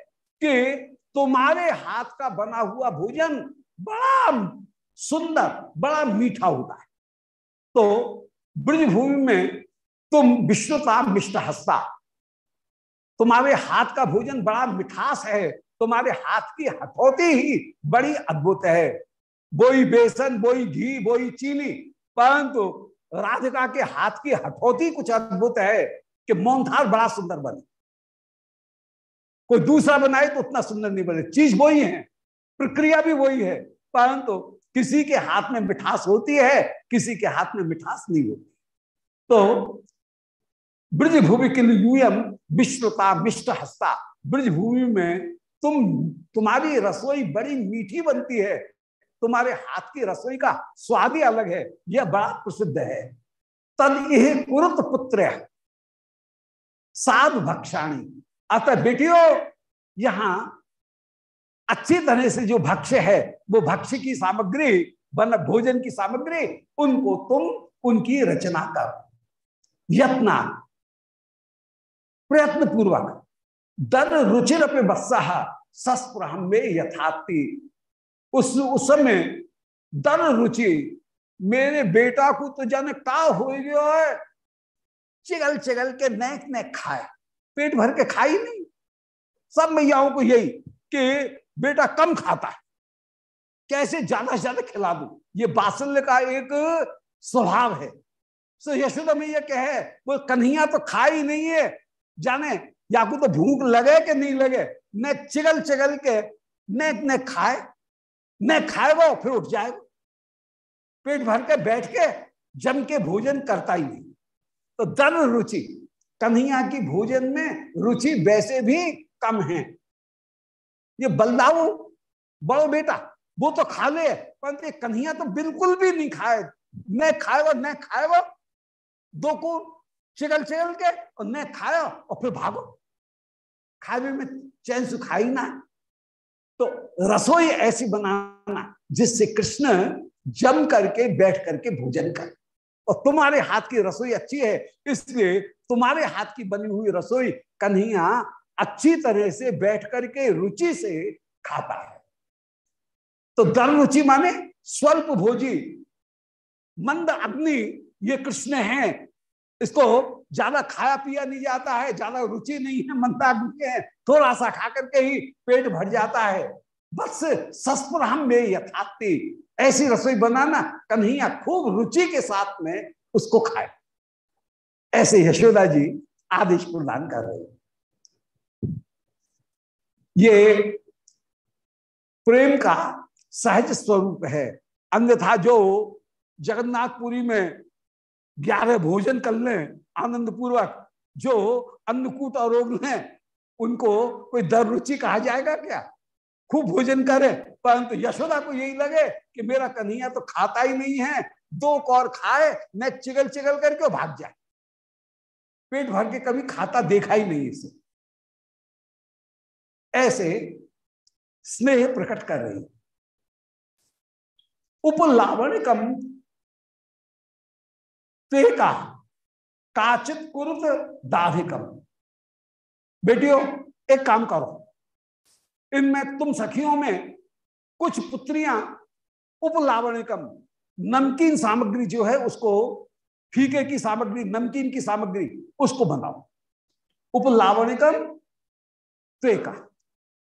कि तुम्हारे हाथ का बना हुआ भोजन बड़ा सुंदर, बड़ा मीठा होता है। तो ब्रज भूमि में तुम विश्वता मिष्ट हस्ता। तुम्हारे हाथ का भोजन बड़ा मिठास है, तुम्हारे हाथ की हथौती ही बड़ी अद्भुत है। बोई बेसन, बोई घी, बोई चीनी, परंतु राधिका के हाथ की हथौती कुछ अद्भुत है कि मोहनथाल बड़ा सुंदर बने। कोई दूसरा बनाए तो उतना सुंदर नहीं बने। चीज़ वही है, प्रक्रिया भी वही है, परंतु किसी के हाथ में मिठास होती है, किसी के हाथ में मिठास नहीं होती। तो ब्रज भूमि के यूयम विश्वता विष्ट हस्ता। ब्रज भूमि में तुम, तुम्हारी रसोई बड़ी मीठी बनती है। तुम्हारे हाथ की रसोई का स्वाद ही अलग है। यह बड़ा प्रसिद्ध है। तद यह कुरुत पुत्र साध भक्षाणी। अतः बेटियों, यहाँ अच्छी तरह से जो भक्ष्य है, वो भक्ष्य की सामग्री बन भोजन की सामग्री, उनको तुम, उनकी रचना कर। यत्ना प्रयत्न पूर्वक दर रुचिर अपने सस्प्रहम में यथार्थी उस उस समय दर रुचि, मेरे बेटा को तो जाने का हो गया है। चिगल चिगल के नेक नेक खाया। पेट भर के खाई नहीं। सब मैयाओं को यही कि बेटा कम खाता है। कैसे ज़्यादा से ज़्यादा खिला दू? ये बासल्य का एक स्वभाव है। सो यशोदा मैया कहे, वो कन्हैया तो खा ही नहीं है। जाने, या को तो भूख लगे कि नहीं लगे? न चिगल चिगल के न न खाए न खाए वो, फिर उठ जाए पेट भर के बैठ के जम के भोजन करता ही नहीं। तो दर रुचि, कन्हैया की भोजन में रुचि वैसे भी कम है। ये बलदाऊ, बड़ो बेटा, वो तो खा ले, परंतु कन्हैया तो बिल्कुल भी नहीं खाए। न खाए वो न खाए वो, दो को चिगल चिगल के, और न खाया, और फिर भागो। खाए में चैन से खाई ना तो रसोई ऐसी बनाना जिससे कृष्ण जम करके, बैठ करके भोजन कर। और तुम्हारे हाथ की रसोई अच्छी है, इसलिए तुम्हारे हाथ की बनी हुई रसोई कन्हैया अच्छी तरह से बैठ करके रुचि से खाता है तो दर रुचि माने स्वल्प भोजी। मंद अग्नि, ये कृष्ण है इसको ज़्यादा खाया पिया नहीं जाता है, ज़्यादा रुचि नहीं है मंदाग्नि है थोड़ा सा खा करके ही पेट भर जाता है। बस सस्पुर हम में यथार्थी। ऐसी रसोई बनाना, कन्हैया खूब रुचि के साथ में उसको खाए। ऐसे यशोदा जी आदेश प्रदान कर रहे ये प्रेम का सहज स्वरूप है। अन्यथा जो जगन्नाथपुरी में ग्यारह भोजन कर लें आनंद पूर्वक जो अन्नकूट और लें उनको कोई दर रुचि कहा जाएगा क्या? खूब भोजन करे, परंतु यशोदा को यही लगे कि मेरा कन्हैया तो खाता ही नहीं है, दो कौर खाए न चिगल चिगल करके भाग जाए। पेट भर के कभी खाता देखा ही नहीं इसे। ऐसे स्नेह प्रकट कर रही उपलावणिकम तेका काचित कुरुत दाधिकम। बेटियों, एक काम करो। इनमें तुम सखियों में कुछ पुत्रियाँ, उपलावणिकम, नमकीन सामग्री जो है उसको, फीके की सामग्री, नमकीन की सामग्री, उसको बनाओ। उपलावणिकम त्वेका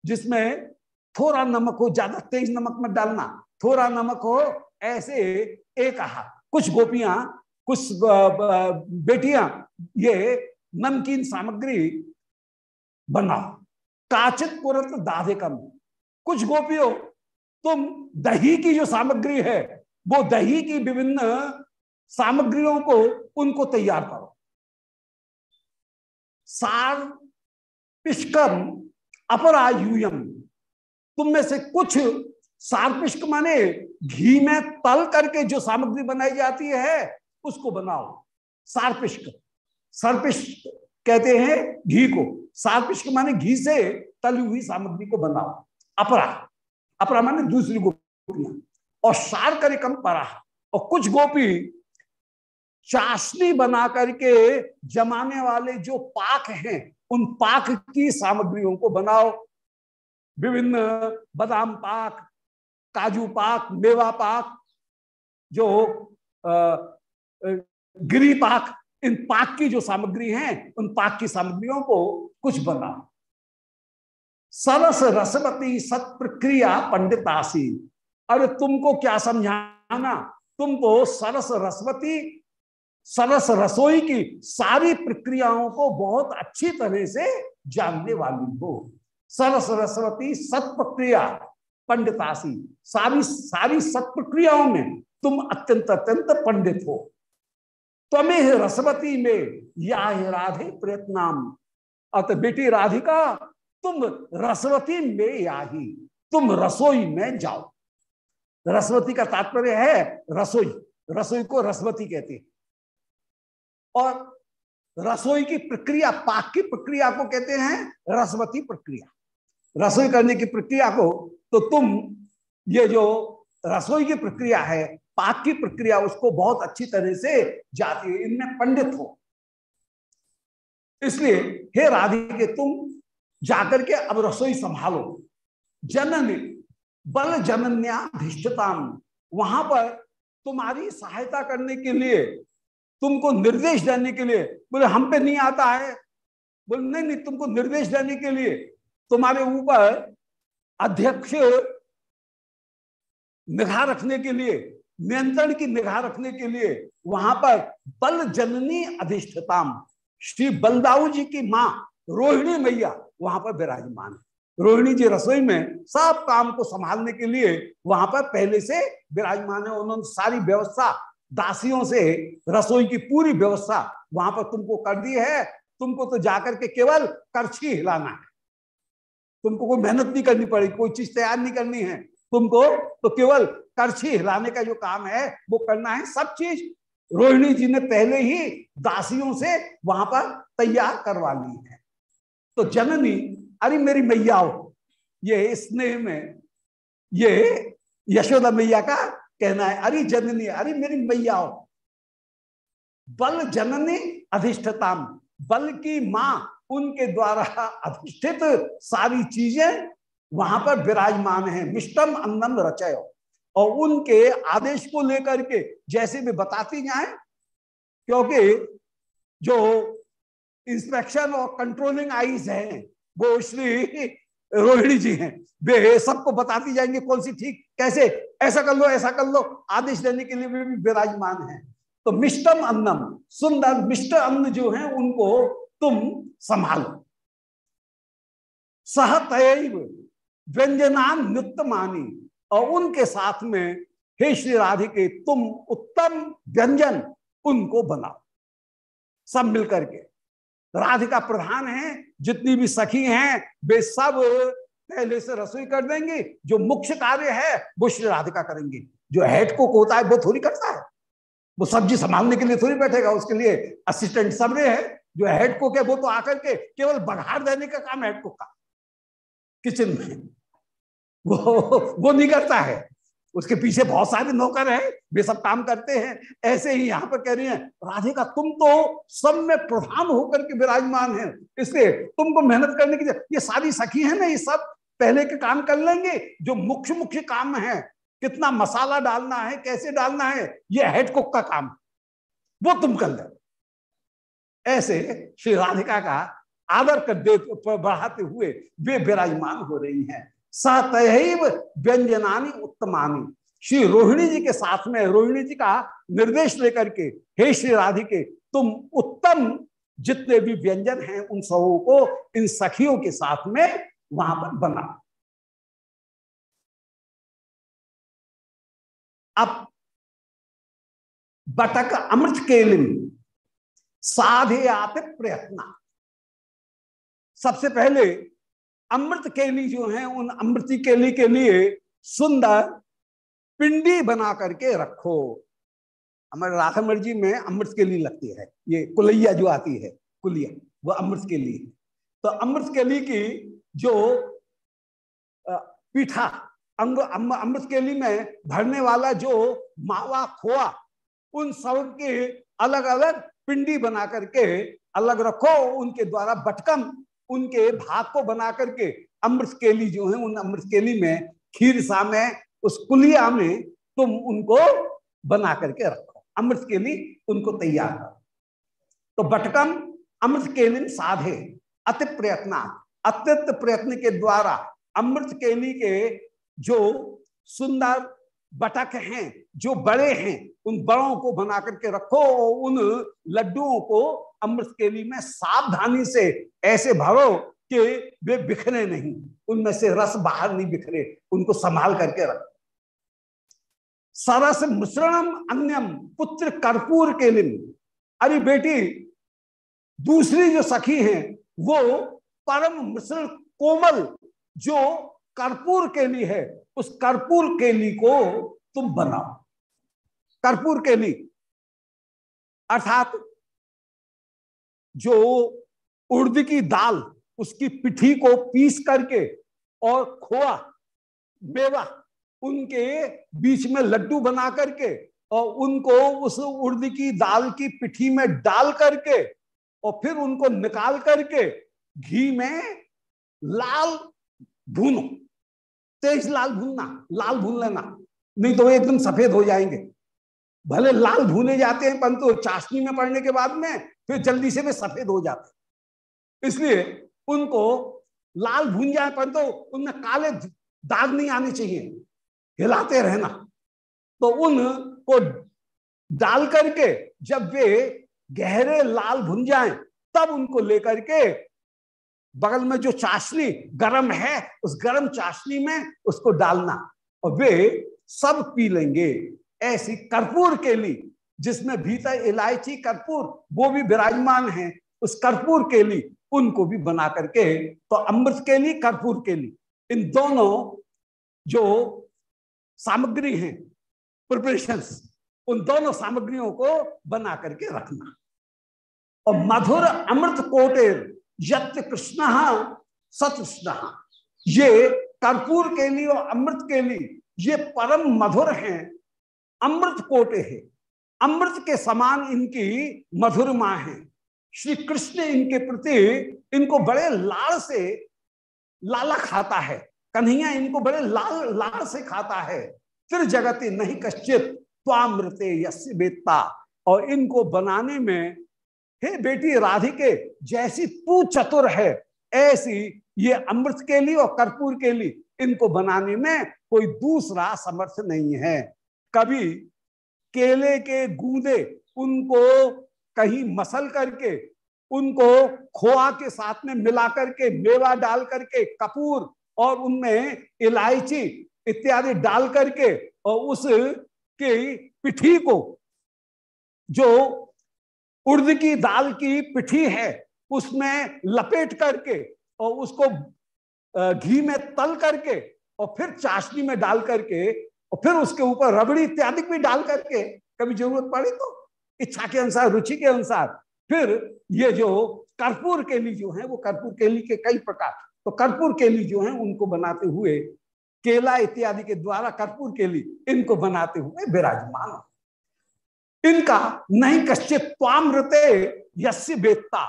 जिसमें थोड़ा नमक हो, ज़्यादा तेज नमक में डालना, थोड़ा नमक हो, ऐसे एक कहा कुछ गोपियाँ कुछ बेटियाँ, ये नमकीन सामग्री बना काचित पुरत दाधिकम कुछ गोपियों, तुम दही की जो सामग्री है, वो दही की विभिन्न सामग्रियों को उनको तैयार करो। सार पिष्कम अपरायूयम। तुम में से कुछ सार्पिष्क माने घी में तल करके जो सामग्री बनाई जाती है उसको बनाओ। सार्पिष्क सर्पिष्क कहते हैं घी को। सार्पिष्क माने घी से तली हुई सामग्री को बनाओ। अपरा। अपरा माने दूसरी गोपियाँ। और सार करे कम परा। और कुछ गोपी चाशनी बना करके जमाने वाले जो पाक हैं, उन पाक की सामग्रियों को बनाओ। विभिन्न बादाम पाक, काजू पाक, मेवा पाक, जो गिरी पाक, इन पाक की जो सामग्री है, उन पाक की सामग्रियों को कुछ बनाओ सरस रसवती सत प्रक्रिया पंडितासी अरे तुमको क्या समझाना? तुम तो सरस रसवती सरस रसोई की सारी प्रक्रियाओं को बहुत अच्छी तरह से जानने वाली हो। सरस रसवती सत प्रक्रिया पंडितासी सारी सारी सत प्रक्रियाओं में तुम अत्यंत अत्यंत पंडित हो। त्वमेह रसवती में या राधे प्रयत्नाम। अत बेटी राधिका, तुम रसवती में या ही तुम रसोई में जाओ। रसवती का तात्पर्य है रसोई रसोई को रसवती कहते हैं। और रसोई की प्रक्रिया, पाक की प्रक्रिया को कहते हैं रसवती प्रक्रिया। रसोई करने की प्रक्रिया को तो तुम, ये जो रसोई की प्रक्रिया है पाक की प्रक्रिया उसको बहुत अच्छी तरह से जाती है इनमें पंडित हो। इसलिए, हे राधिके, तुम जाकर के अब रसोई संभालो। जनन, बल जनन्याधिष्ठताम, वहाँ पर तुम्हारी सहायता करने के लिए, तुमको निर्देश देने के लिए, बोले, हम पे नहीं आता है। बोले, नहीं नहीं, तुमको निर्देश देने के लिए तुम्हारे ऊपर अध्यक्ष निगाह रखने के लिए नियंत्रण की निगाह रखने के लिए वहाँ पर बल जननी अधिष्ठताम, श्री बलदाऊ जी की माँ रोहिणी मैया वहाँ पर विराजमान है। रोहिणी जी रसोई में सब काम को संभालने के लिए वहाँ पर पहले से विराजमान है। उन्होंने सारी व्यवस्था, दासियों से रसोई की पूरी व्यवस्था वहाँ पर तुमको कर दी है। तुमको तो जाकर के केवल करछी हिलाना है। तुमको कोई मेहनत नहीं करनी पड़ेगी कोई चीज़ तैयार नहीं करनी है। तुमको तो केवल करछी हिलाने का जो काम है, वो करना है, सब चीज़ रोहिणी जी ने पहले ही दासियों से वहाँ पर तैयार करवा ली है। तो जननी, अरे मेरी मैया हो ये स्नेह में, ये यशोदा मैया का कहना है, अरे जननी, अरे मेरी मैया हो बल जननी अधिष्ठताम, बल की माँ उनके द्वारा अधिष्ठित सारी चीज़ें वहाँ पर विराजमान है। मिष्टम अन्नम रचय। और उनके आदेश को लेकर के जैसे भी बताती जाए, क्योंकि जो इंस्पेक्शन और कंट्रोलिंग आईज हैं, वो श्री रोहिणी जी हैं। वे सबको बताती जाएँगे कौन सी ठीक, कैसे, ऐसा कर लो, ऐसा कर लो। आदेश देने के लिए भी विराजमान है। तो मिष्टम अन्नम, सुंदर मिष्ट अन्न जो है, उनको तुम संभालो। सहतैव व्यंजनान नित्य मानी। और उनके साथ में, हे श्री राधिके, तुम उत्तम व्यंजन उनको बनाओ। सब मिलकर के। राधिका प्रधान है, जितनी भी सखी हैं, वे सब पहले से रसोई कर देंगे। जो मुख्य कार्य है, वो श्री राधिका करेंगे। जो हेड कुक होता है, वो थोड़ी करता है। वो सब्ज़ी संभालने के लिए थोड़ी बैठेगा, उसके लिए असिस्टेंट सब है। जो हेड कुक है, वो तो आकर के केवल बघार देने का काम हेड कुक का। किचन में। वो वो नहीं करता है। उसके पीछे बहुत सारे नौकर हैं, वे सब काम करते हैं। ऐसे ही यहाँ पर कह रही हैं राधिका तुम तो सब में प्रधान होकर के विराजमान है। इसलिए तुमको मेहनत करने की ये सारी सखी है ना, ये सब पहले के काम कर लेंगे, जो मुख्य मुख्य काम है। कितना मसाला डालना है, कैसे डालना है, ये हेड कुक का काम। वो तुम कर ले। ऐसे श्री राधिका का आदर कर दे बढ़ाते हुए वे विराजमान हो रही हैं। सतैव व्यंजनानी उत्तमानी। श्री रोहिणी जी के साथ में, रोहिणी जी का निर्देश लेकर के, हे श्री राधिके, तुम उत्तम जितने भी व्यंजन हैं, उन सबों को इन सखियों के साथ में वहाँ पर बना। अब बटक अमृत केलिम साधे आते प्रयत्न। सबसे पहले अमृत केली जो है, उन अमृति केली के लिए सुंदर पिंडी बना करके रखो। हमारे राधामर जी में अमृत केली लगती है। ये कुलैया जो आती है, कुलिया, वो अमृत केली तो अमृत केली की जो पीठा अमृत केली में भरने वाला जो मावा, खोआ, उन सब के अलग अलग पिंडी बना करके अलग रखो, उनके द्वारा बटकम उनके भाग को बना करके अमृत केली जो है, उन अमृत केली में खीर सा में उस कुलिया में तुम उनको बना करके रखो। अमृत केली उनको तैयार करो। तो बटकम अमृत केली साधे, अति प्रयत्न अत्यंत प्रयत्न के द्वारा अमृत केली के जो सुंदर बटक हैं, जो बड़े हैं, उन बड़ों को बना करके रखो उन लड्डुओं को अमृत केली में सावधानी से ऐसे भरो कि वे बिखरे नहीं। उनमें से रस बाहर नहीं बिखरे, उनको संभाल करके रख। सरस मिश्रणम अन्यम, पुत्र कर्पूर के लिम अरे बेटी, दूसरी जो सखी हैं, वो परम मिश्रण कोमल जो कर्पूर केली है, उस कर्पूर केली को तुम बनाओ। कर्पूर केली अर्थात जो उर्द की दाल उसकी पिठी को पीस करके और खोआ, मेवा, उनके बीच में लड्डू बना करके और उनको उस उर्द की दाल की पिठी में डाल करके और फिर उनको निकाल करके घी में लाल भूनो। तेज लाल भूनना, लाल भून लेना, नहीं तो एकदम सफ़ेद हो जाएँगे। भले लाल भूने जाते हैं परंतु चाशनी में पड़ने के बाद में, फिर जल्दी से वे सफ़ेद हो जाते इसलिए उनको लाल भून जाए परंतु उनमें काले दाग नहीं आने चाहिए। हिलाते रहना। तो उनको डाल करके जब वे गहरे लाल भुन जाए, तब उनको लेकर के बगल में जो चाशनी गरम है, उस गरम चाशनी में उसको डालना और वे सब पी लेंगे। ऐसी कर्पूर के लिए, जिसमें भीतर इलायची कर्पूर, वो भी विराजमान है, उस कर्पूर के लिए उनको भी बना करके तो अमृत के लिए, कर्पूर के लिए। इन दोनों जो सामग्री है प्रिपरेशन उन दोनों सामग्रियों को बना करके रखना। और मधुर अमृत कोटेर यत्न कृष्ण सतृष्ण, ये कर्पूर के लिए और अमृत के लिए, ये परम मधुर हैं अमृत कोटे है। अमृत के समान इनकी मधुरमा है। श्री कृष्ण इनके प्रति इनको बड़े लाल से लाला खाता है। कन्हैया इनको बड़े लाल लाल से खाता है। फिर जगती नहीं कश्चित, त्वामृते यस्य बेता और इनको बनाने में, हे बेटी राधिके, जैसी तू चतुर है, ऐसी ये अमृत के लिए और कर्पूर के लिए इनको बनाने में कोई दूसरा समर्थ नहीं है। कभी केले के गूंदे उनको कहीं मसल करके, उनको खोआ के साथ में मिला करके, मेवा डाल करके, कपूर और उनमें इलायची इत्यादि डाल करके और उस की पिठी को, जो उर्द की दाल की पिठी है, उसमें लपेट करके और उसको घी में तल करके और फिर चाशनी में डाल करके और फिर उसके ऊपर रबड़ी इत्यादि भी डाल करके कभी ज़रूरत पड़ी तो इच्छा के अनुसार, रुचि के अनुसार फिर ये जो कर्पूर केली जो है, वो कर्पूर केली के कई प्रकार। तो कर्पूर केली जो है, उनको बनाते हुए केला इत्यादि के द्वारा कर्पूर केली इनको बनाते हुए विराजमान इनका नहीं कश्चित त्वामृते यस्य बेत्ता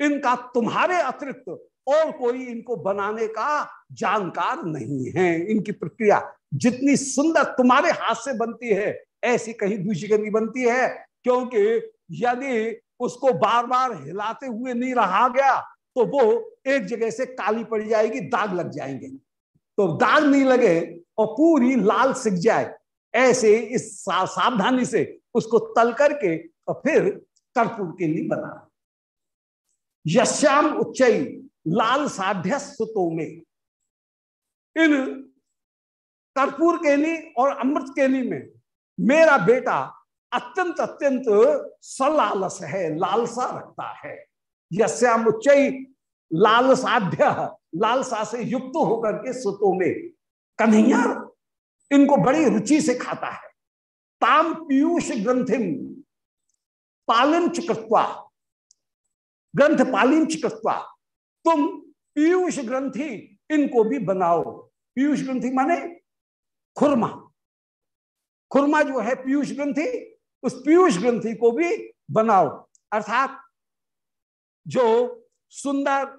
इनका तुम्हारे अतिरिक्त और कोई इनको बनाने का जानकार नहीं है। इनकी प्रक्रिया जितनी सुंदर तुम्हारे हाथ से बनती है, ऐसी कहीं दूसरी नहीं बनती है, क्योंकि यदि उसको बार बार हिलाते हुए नहीं रहा गया तो वो एक जगह से काली पड़ जाएगी, दाग लग जाएँगे। तो दाग नहीं लगे और पूरी लाल सिक जाए, ऐसे इस सावधानी से उसको तल करके और फिर कर्पूर के लिए बना। यश्याम उच्च लाल साध्य सुतो में। इन कर्पूर केली और अमृत केली में मेरा बेटा अत्यंत अत्यंत सलालस है, लालसा रखता है। यश्याम उच्च लाल साध्य, लालसा से युक्त होकर के सुतों में कन्हैया इनको बड़ी रुचि से खाता है। ताम पीयूष ग्रंथिम पालन चिकत्वा ग्रंथ पालिम चिकत्वा तुम पीयूष ग्रंथि इनको भी बनाओ। पीयूष ग्रंथि माने खुरमा। खुरमा जो है पीयूष ग्रंथि, उस पीयूष ग्रंथि को भी बनाओ। अर्थात जो सुंदर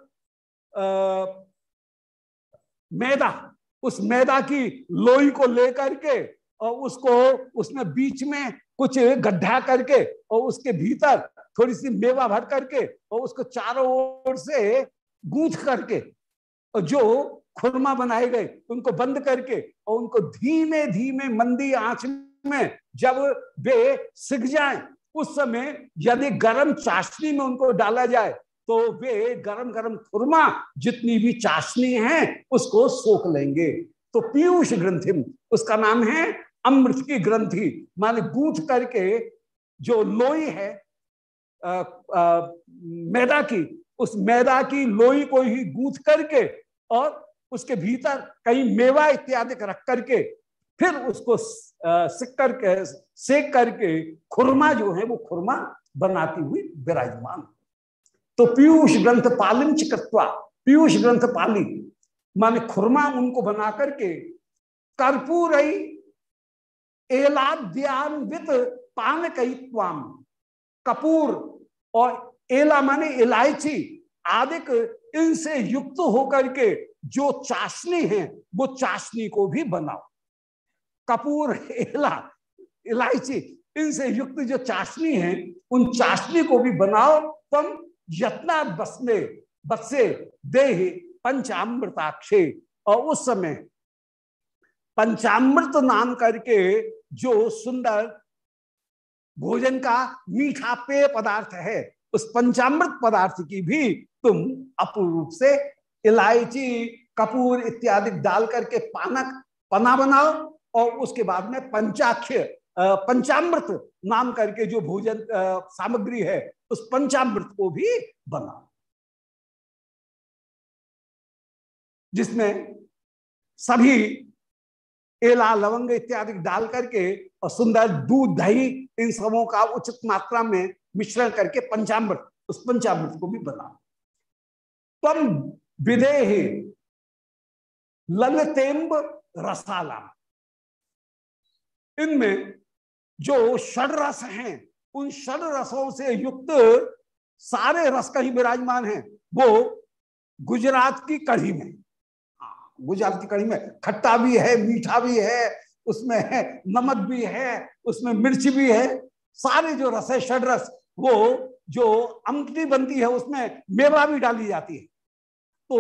मैदा, उस मैदा की लोई को लेकर के और उसको उसमें बीच में कुछ गड्ढा करके और उसके भीतर थोड़ी सी मेवा भर करके और उसको चारों ओर से गूंथ करके और जो खुरमा बनाए गए उनको बंद करके और उनको धीमे धीमे मंदी आँच में जब वे सिख जाए उस समय यदि गरम चाशनी में उनको डाला जाए तो वे गरम गरम खुरमा जितनी भी चाशनी है उसको सोख लेंगे। तो पीयूष ग्रंथि उसका नाम है अमृत की ग्रंथि माने गूंथ करके जो लोई है आ, आ, मैदा की उस मैदा की लोई को ही गूंथ करके और उसके भीतर कहीं मेवा इत्यादि रख करके फिर उसको सिक करके, सेक करके खुरमा जो है वो खुरमा बनाती हुई विराजमान। तो पीयूष ग्रंथ पालिम चिकत्वा पीयूष ग्रंथ पाली, माने खुरमा उनको बना करके कर्पूर एलाद्यान्वित पान कई कपूर और एला माने इलायची, आदिक इनसे युक्त होकर के जो चाशनी है, वो चाशनी को भी बनाओ। कपूर, एला, इलायची, इनसे युक्त जो चाशनी है, उन चाशनी को भी बनाओ, तुम यत्ना बसने बसे देह पंचामृताक्षे। और उस समय पंचामृत नाम करके जो सुंदर भोजन का मीठा पेय पदार्थ है उस पंचामृत पदार्थ की भी तुम अपूर्ण रूप से इलायची, कपूर इत्यादि डाल करके पानक पना बनाओ और उसके बाद में पंचाख्य पंचामृत नाम करके जो भोजन सामग्री है, उस पंचामृत को भी बनाओ। जिसमें सभी एला, लवंग इत्यादि डाल करके और सुंदर दूध, दही, इन सबों का उचित मात्रा में मिश्रण करके पंचामृत, उस पंचामृत को भी बना। तम विदेह ललतेम्ब रसाला इनमें जो षड रस हैं, उन षड रसों से युक्त सारे रस कहीं विराजमान हैं, वो गुजरात की कढ़ी में। गुजरात की कढ़ी में खट्टा भी है, मीठा भी है, उसमें है, नमक भी है, उसमें मिर्च भी है, सारे जो रस है, षड रस वो जो अमटी बनती है उसमें मेवा भी डाली जाती है। तो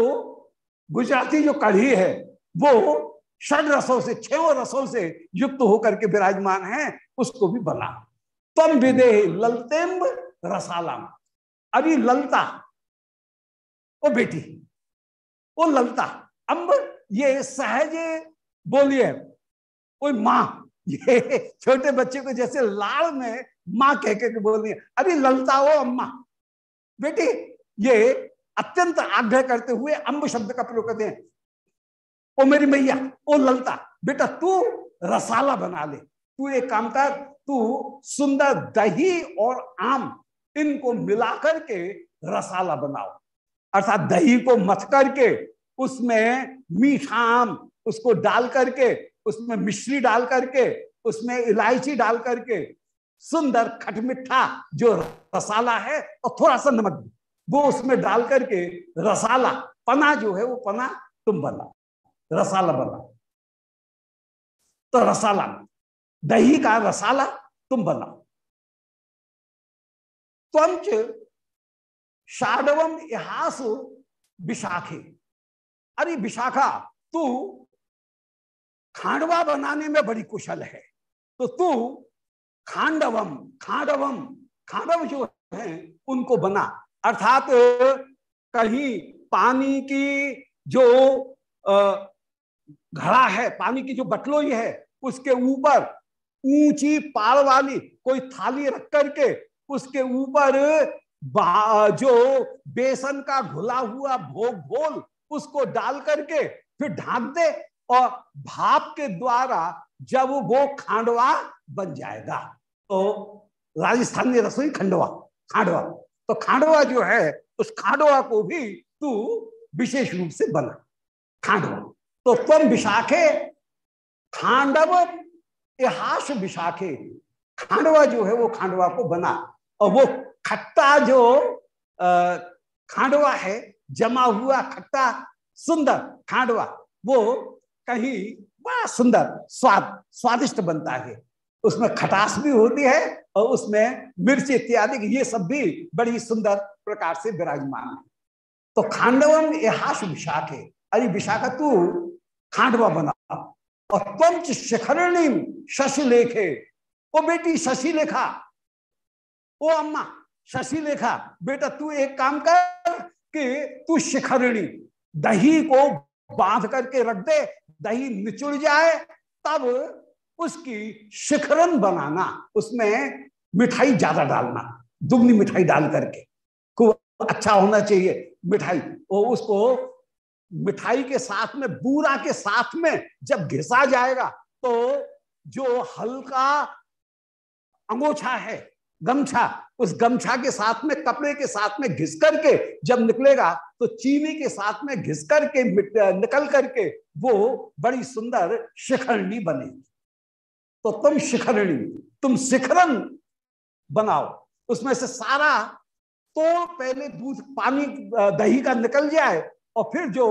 गुजराती जो कढ़ी है, वो षड रसों से छो रसों से युक्त होकर के विराजमान है, उसको भी बना। तम विदे ललतेम्ब रसाला अभी ललता वो बेटी वो ललता अम्ब ये सहज बोलिए कोई माँ, ये छोटे बच्चे को जैसे लाल में माँ कह के बोल रही है? अरे ललता हो अम्मा। बेटी, ये अत्यंत आग्रह करते हुए अम्ब शब्द का प्रयोग करते हैं। ओ मेरी मैया, ओ ललता, बेटा तू रसाला बना ले। तू एक काम कर, तू सुंदर दही और आम इनको मिला करके रसाला बनाओ। अर्थात दही को मथ करके, उसमें मीठा आम, उसको डाल करके, उसमें मिश्री डाल करके, उसमें इलायची डाल करके सुंदर खटमिठा जो रसाला है और थोड़ा सा नमक भी, वो उसमें डाल करके रसाला, पना जो है वो पना तुम बना, रसाला बना। तो रसाला, दही का रसाला तुम बनाओ त्वंच शाडवम इहास विशाखे। अरे विशाखा, तू खांडवा बनाने में बड़ी कुशल है। तो तू खांडवम खांडवम, खांडव जो है, उनको बना। अर्थात, कहीं पानी की जो घड़ा है, पानी की जो बटलोई है, उसके ऊपर ऊँची पार वाली कोई थाली रख करके उसके ऊपर जो बेसन का घुला हुआ भोग भोल उसको डाल करके फिर ढांक दे और भाप के द्वारा जब वो खांडवा बन जाएगा। तो राजस्थानी रसोई खंडवा, खांडवा। तो खांडवा जो है, उस खांडवा को भी तू विशेष रूप से बना, खांडवा। तो तुम विशाखे, खांडव इहास विशाखे। खांडवा जो है, वो खांडवा को बना। और वो खट्टा जो खांडवा है, जमा हुआ खट्टा, सुंदर खांडवा, वो कहीं बड़ा सुंदर, स्वाद, स्वादिष्ट बनता है। उसमें खटास भी होती है और उसमें मिर्च इत्यादि, ये सब भी बड़ी सुंदर प्रकार से विराजमान है। तो खांडवम यहाश विशाख। अरे विशाखा, तू खांडवा बना। और तुम शिखरणी शशि लेखे ओ बेटी शशि लेखा ओ अम्मा शशि लेखा बेटा तू एक काम कर कि तू शिखरणी, दही को बाँध करके रख दे, दही निचुड़ जाए, तब उसकी शिखरन बनाना, उसमें मिठाई ज़्यादा डालना, दुगनी मिठाई डाल करके। खूब अच्छा होना चाहिए मिठाई। और उसको मिठाई के साथ में, बूरा के साथ में जब घिसा जाएगा तो जो हल्का अंगोछा है, गमछा, उस गमछा के साथ में, कपड़े के साथ में घिस करके जब निकलेगा तो चीनी के साथ में घिस करके निकल करके वो बड़ी सुंदर शिखरणी बनेगी। तो तुम शिखरणी, तुम शिखरन बनाओ। उसमें से सारा तो पहले दूध पानी दही का निकल जाए और फिर जो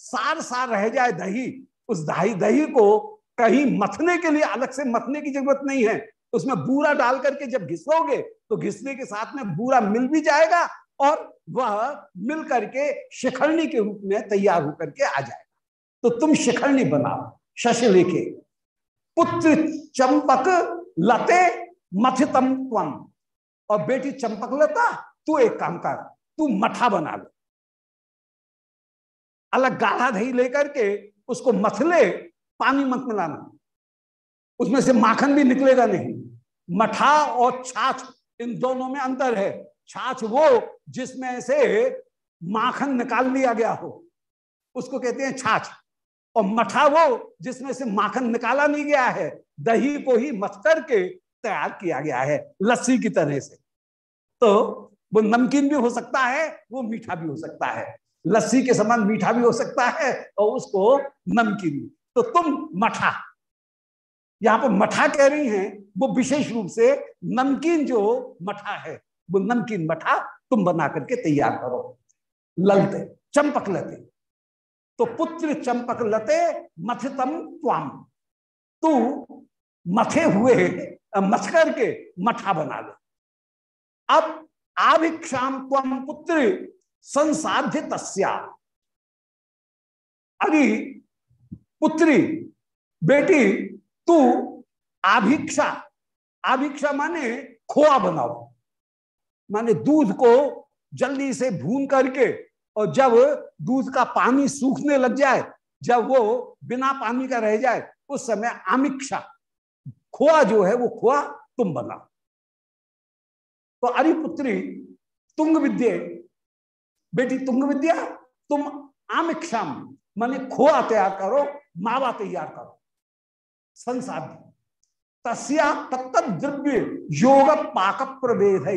सार सार रह जाए दही, उस दही दही को कहीं मथने के लिए, अलग से मथने की ज़रूरत नहीं है। उसमें बूरा डाल करके जब घिसोगे तो घिसने के साथ में बूरा मिल भी जाएगा और वह मिल करके शिखरणी के रूप में तैयार होकर के आ जाएगा। तो तुम शिखरणी बनाओ, शश लेके। पुत्र चंपक लते मथितम त्वम और बेटी चंपक लता, तू एक काम कर, तू मठा बना लो। अलग गाढ़ा दही लेकर के उसको मथले पानी मत मिलाना। उसमें से माखन भी निकलेगा नहीं। मठा और छाछ इन दोनों में अंतर है। छाछ वो जिसमें से माखन निकाल लिया गया हो। उसको कहते हैं छाछ। और मठा वो जिसमें से माखन निकाला नहीं गया है, दही को ही मथ करके तैयार किया गया है, लस्सी की तरह से। तो वो नमकीन भी हो सकता है, वो मीठा भी हो सकता है। लस्सी के समान मीठा भी हो सकता है और उसको नमकीन भी। तो तुम मठा, यहाँ पर मठा कह रही हैं, वो विशेष रूप से नमकीन जो मठा है, वो नमकीन मठा तुम बना करके तैयार करो। ललते, चंपक लते। तो पुत्र चंपक लते, मथतम त्वाम। तू मथे हुए मथ करके मठा बना ले। अब आभिक्षाम तम पुत्र संसाध्य तस्या। अरे पुत्री, बेटी, तू आभिक्षा। आभिक्षा माने खोआ बनाओ। माने दूध को जल्दी से भून करके और जब दूध का पानी सूखने लग जाए, जब वो बिना पानी का रह जाए, उस समय आमिक्षा, खोआ जो है वो खोआ तुम बनाओ तो अरिपुत्री, तुंग विद्या, बेटी तुंग विद्या, तुम आमिक्षाम माने खोआ तैयार करो, मावा तैयार करो। संसाध्य तस्या तत्त द्रव्य, योग पाक प्रभेद है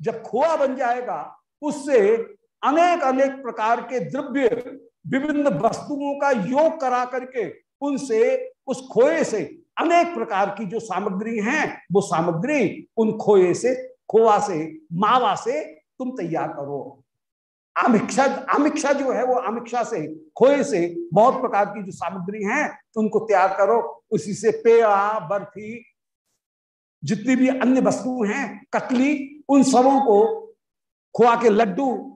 जब खोआ बन जाएगा, उससे अनेक अनेक प्रकार के द्रव्य विभिन्न वस्तुओं का योग करा करके उनसे, उस खोए से अनेक प्रकार की जो सामग्री हैं, वो सामग्री उन खोए से, खोआ से, मावा से तुम तैयार करो। आमिक्षा आमिक्षा जो है वो आमिक्षा से, खोए से बहुत प्रकार की जो सामग्री हैं, उनको तैयार करो। उसी से पेड़ा, बर्फ़ी, जितनी भी अन्य वस्तु हैं, कतली, उन सबों को खोआ के लड्डू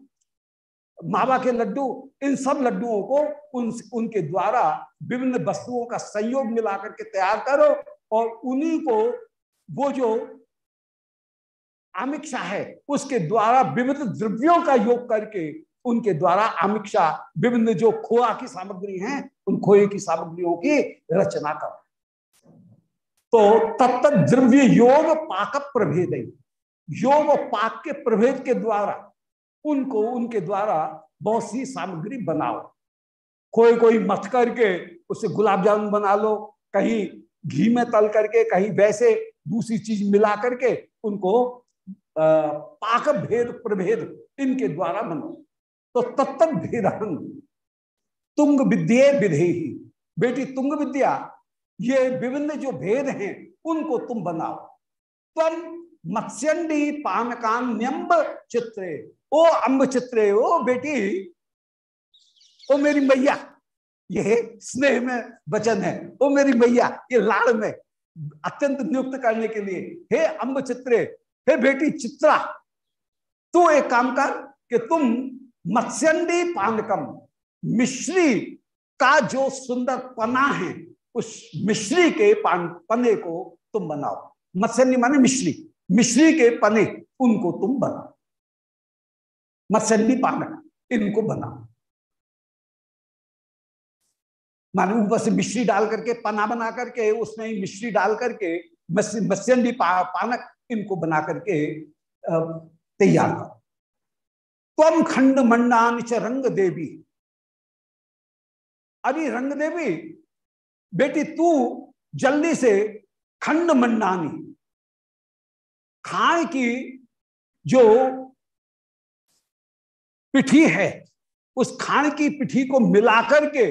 मावा के लड्डू, इन सब लड्डुओं को उन, उनके द्वारा विभिन्न वस्तुओं का संयोग मिलाकर के तैयार करो और उन्हीं को वो जो आमिक्षा है, उसके द्वारा विविध द्रव्यों का योग करके उनके द्वारा आमिक्षा, विभिन्न जो खोआ की सामग्री है, उन खोए की सामग्रियों की रचना करो। तो तत्त द्रव्य योग पाक प्रभेद योग पाक के प्रभेद के द्वारा उनको, उनके द्वारा बहुत सी सामग्री बनाओ। कोई कोई मथ करके उससे गुलाब जामुन बना लो, कहीं घी में तल करके, कहीं वैसे दूसरी चीज़ मिला करके उनको पाक भेद, प्रभेद इनके द्वारा बनो। तो तत्त भेदन। तुंग विद्ये विधेही। बेटी, तुंग विद्या, ये विभिन्न जो भेद हैं, उनको तुम बनाओ। तुम मत्स्यंडी पानकान न्यम्ब चित्रे। ओ अम्ब चित्रे, ओ बेटी, ओ मेरी मैया, ये स्नेह में वचन है। ओ मेरी मैया, ये लाड़ में अत्यंत नियुक्त करने के लिए। हे अम्ब चित्रे, हे बेटी चित्रा, तू एक काम कर कि तुम मत्स्यंडी पानकम, मिश्री का जो सुंदर पना है, उस मिश्री के पान, पने को तुम बनाओ। मत्स्य माने मिश्री। मिश्री के पने उनको तुम बनाओ मत्स्य पानक इनको बनाओ माने ऊपर से मिश्री डाल करके पना बना करके उसमें मिश्री डाल करके मत्स्यंडी पा, पानक इनको बना करके तैयार करो। तम खंड मंडान च रंग देवी। अरे रंग देवी बेटी तू जल्दी से खंड मंडानी। खाण की जो पिठी है, उस खाण की पिठी को मिलाकर के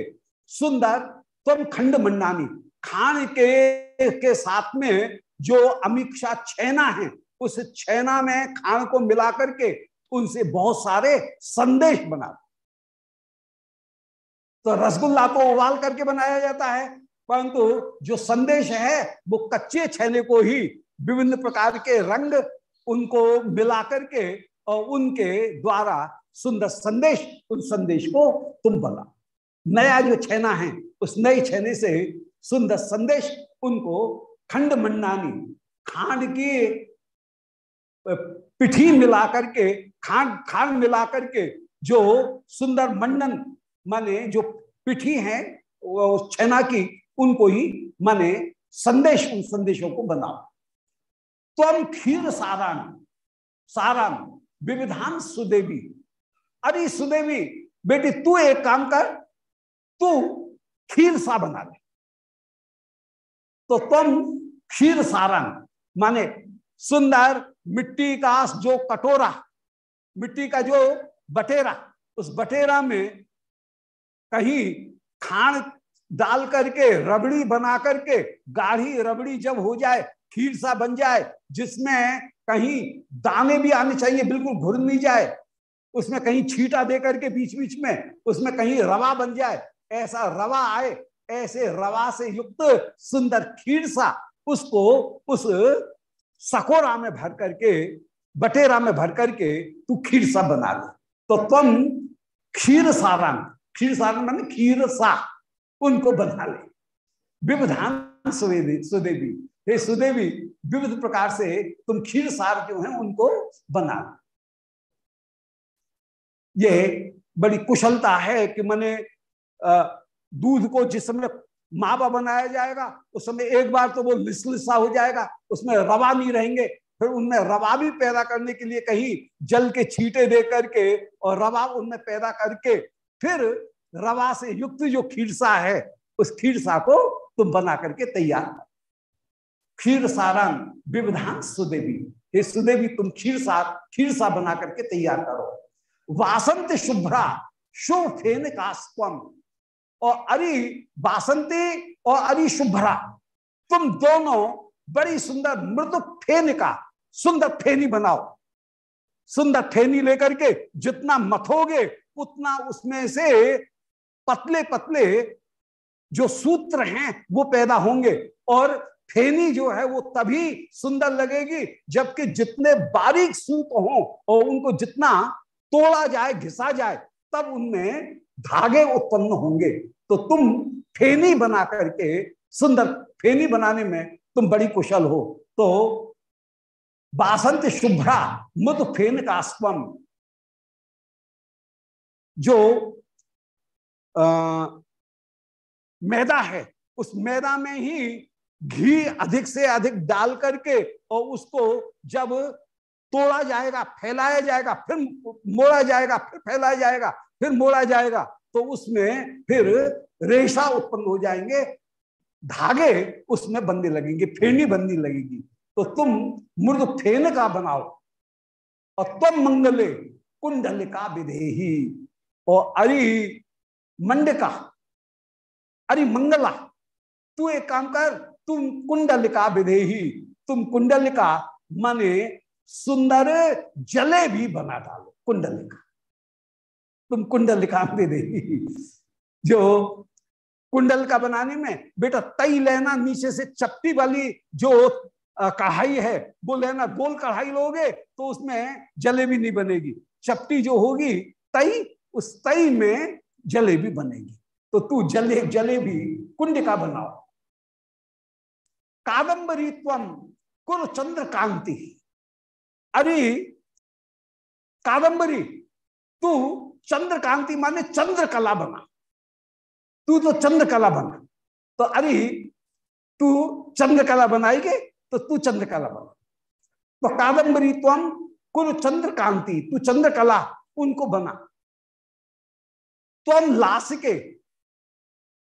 सुंदर तुम खंड मंडानी खान के के साथ में जो अमीक्षा छैना है, उस छैना में खान को मिला करके उनसे बहुत सारे संदेश बना। तो रसगुल्ला तो उबाल करके बनाया जाता है, परंतु जो संदेश है, वो कच्चे छैने को ही विभिन्न प्रकार के रंग उनको मिला करके और उनके द्वारा सुंदर संदेश, उन संदेश को तुम बना। नया जो छेना है, उस नए छेने से सुंदर संदेश उनको खंड मंडानी खांड की पिठी मिला करके खांड खांड मिला करके जो सुंदर मंडन माने जो पिठी है छेना की, उनको ही माने संदेश, उन संदेशों को बनाओ तुम खीर सारान सारान, विविधान सुदेवी। अरे सुदेवी, बेटी, तू एक काम कर, तू खीर सा बना ले। तो तुम खीर सारंग माने सुंदर मिट्टी का जो कटोरा, मिट्टी का जो बटेरा, उस बटेरा में कहीं खाण डाल करके, रबड़ी बना करके, गाढ़ी रबड़ी जब हो जाए खीर सा बन जाए, जिसमें कहीं दाने भी आने चाहिए, बिल्कुल घुर नहीं जाए, उसमें कहीं छीटा दे करके बीच बीच में, उसमें कहीं रवा बन जाए, ऐसा रवा आए, ऐसे रवा से युक्त सुंदर खीर सा, उसको उस सकोरा में भर करके, बटेरा में भर करके तू खीर सा बना ले। तो तुम खीर सारंग खीर सारंग मान खीर सा, उनको बना ले। विविधान सुदेवी हे सुदेवी, विविध प्रकार से तुम खीर सार जो है उनको बना ये बड़ी कुशलता है कि मैंने दूध को जिस समय मावा बनाया जाएगा, उस समय एक बार तो वो लिसलिसा हो जाएगा, उसमें रवा नहीं रहेंगे, फिर उनमें रवा भी पैदा करने के लिए कहीं जल के छींटे दे करके और रवा उनमें पैदा करके, फिर रवा से युक्त जो खीरसा है, उस खीरसा को तुम बना करके तैयार कर। खीर सारंग विविधान सुदेवी। हे सुदेवी, तुम खीर सा खीर सा बना करके तैयार करो। वासंत शुभ्रा शुभ फेन कास्पम और अरि बासंती और अरि शुभ्रा, तुम दोनों बड़ी सुंदर मृदु फेन का सुंदर फेनी बनाओ। सुंदर फेनी लेकर के जितना मथोगे, उतना उसमें से पतले पतले जो सूत्र हैं, वो पैदा होंगे। और फेनी जो है वो तभी सुंदर लगेगी जबकि जितने बारीक सूत हो और उनको जितना तोड़ा जाए घिसा जाए तब उनमें धागे उत्पन्न होंगे। तो तुम फेनी बना करके सुंदर फेनी बनाने में तुम बड़ी कुशल हो। तो बासंत शुभ्रा मुद फेन का स्वम जो आ, मैदा है उस मैदा में ही घी अधिक से अधिक डाल करके और उसको जब तोड़ा जाएगा, फैलाया जाएगा, फिर मोड़ा जाएगा, फिर फैलाया जाएगा, फिर मोड़ा जाएगा तो उसमें फिर रेशा उत्पन्न हो जाएँगे, धागे उसमें बंदी लगेंगे, फेनी बंदी लगेगी। तो तुम मृद फेन का बनाओ, और तुम मंगले कुंडलिका विधेही, और अरि मंडका, अरि मंगला, तू एक काम कर तुम कुंडल कुंडलिका विधेही। तुम कुंडलिका माने सुंदर जले भी बना डालो कुंडलिका तुम कुंडल दिखाते देगी जो कुंडल का बनाने में, बेटा तई लेना नीचे से चपटी वाली जो कढ़ाई है, वो लेना गोल कढ़ाई लोगे तो उसमें जलेबी नहीं बनेगी। चपटी जो होगी, तई, उस तई में जलेबी बनेगी। तो तू जले जलेबी कुंड का बनाओ। कादम्बरी तम कुल चंद्र कांति। अरे कादम्बरी तू चंद्र कांति माने चंद्र कला बना। तू तो चंद्र कला बना। तो अरे, तू चंद्र कला बनाएगी तो तू चंद्र कला बना। तो कादम्बरी तम कुल चंद्र कांति, तू चंद्र कला उनको बना। तम लासिके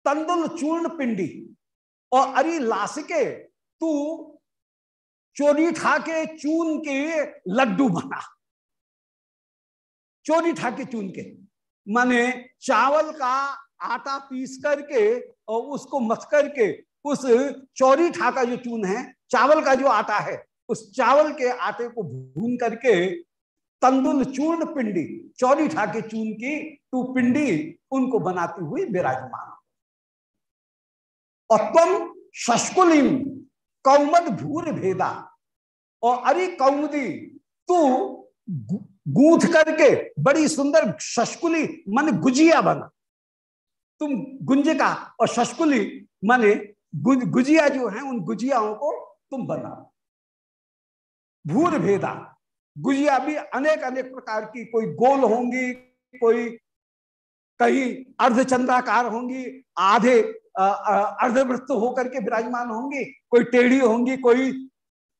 तंदुल चूर्ण पिंडी और अरे लासिके तू चोरी ठा के चून के लड्डू बना। चोरी ठा के चून के। माने चावल का आटा पीस करके और उसको मथ करके उस चौरी ठा का जो चून है, चावल का जो आटा है, उस चावल के आटे को भून करके तंदुल चूर्ण पिंडी, चौरी ठा के चून की तू पिंडी उनको बनाती हुई विराजमान और तुम शशकुलिम कौमद भूर भेदा। और अरे कौमुदी, तू गूंथ करके बड़ी सुंदर शशकुली मन गुजिया बना। तुम गुंजिका और शशकुली माने गुजिया जो है, उन गुजियाओं को तुम बना। भूर भेदा, गुजिया भी अनेक अनेक प्रकार की, कोई गोल होंगी, कोई कहीं अर्धचंद्राकार होंगी, आधे अर्धवृत्त होकर के विराजमान होंगी कोई टेढ़ी होंगी कोई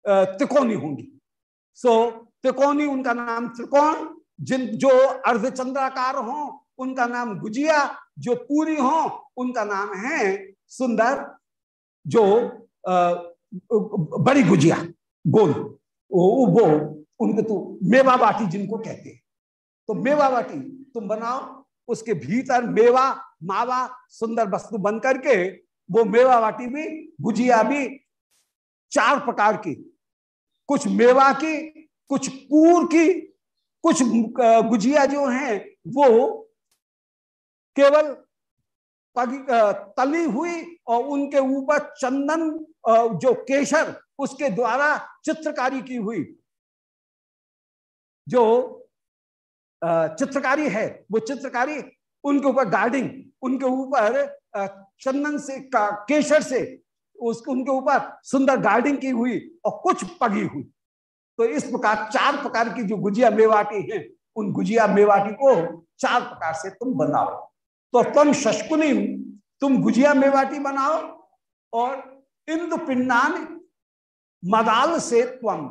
त्रिकोणी होंगी। सो त्रिकोणी उनका नाम त्रिकोण जिन जो अर्धचंद्राकार हो उनका नाम गुजिया जो पूरी हो उनका नाम है सुंदर जो आ, बड़ी गुजिया गोल। वो वो उनको तो मेवा बाटी जिनको कहते हैं। तो मेवा बाटी तुम बनाओ उसके भीतर मेवा मावा सुंदर वस्तु बन करके वो मेवा बाटी भी गुजिया भी चार प्रकार की, कुछ मेवा की, कुछ पूर की, कुछ गुजिया जो हैं, वो केवल तली हुई और उनके ऊपर चंदन जो केशर, उसके द्वारा चित्रकारी की हुई, जो चित्रकारी है, वो चित्रकारी उनके ऊपर गार्डिंग, उनके ऊपर चंदन से केशर से उसके उनके ऊपर सुंदर गार्डिंग की हुई और कुछ पगी हुई। तो इस प्रकार, चार प्रकार की जो गुजिया मेवाटी है, उन गुजिया मेवाटी को चार प्रकार से तुम बनाओ। तो तुम शशकुनी, तुम गुजिया मेवाटी बनाओ और इंदु पिंडान मदाल से तुम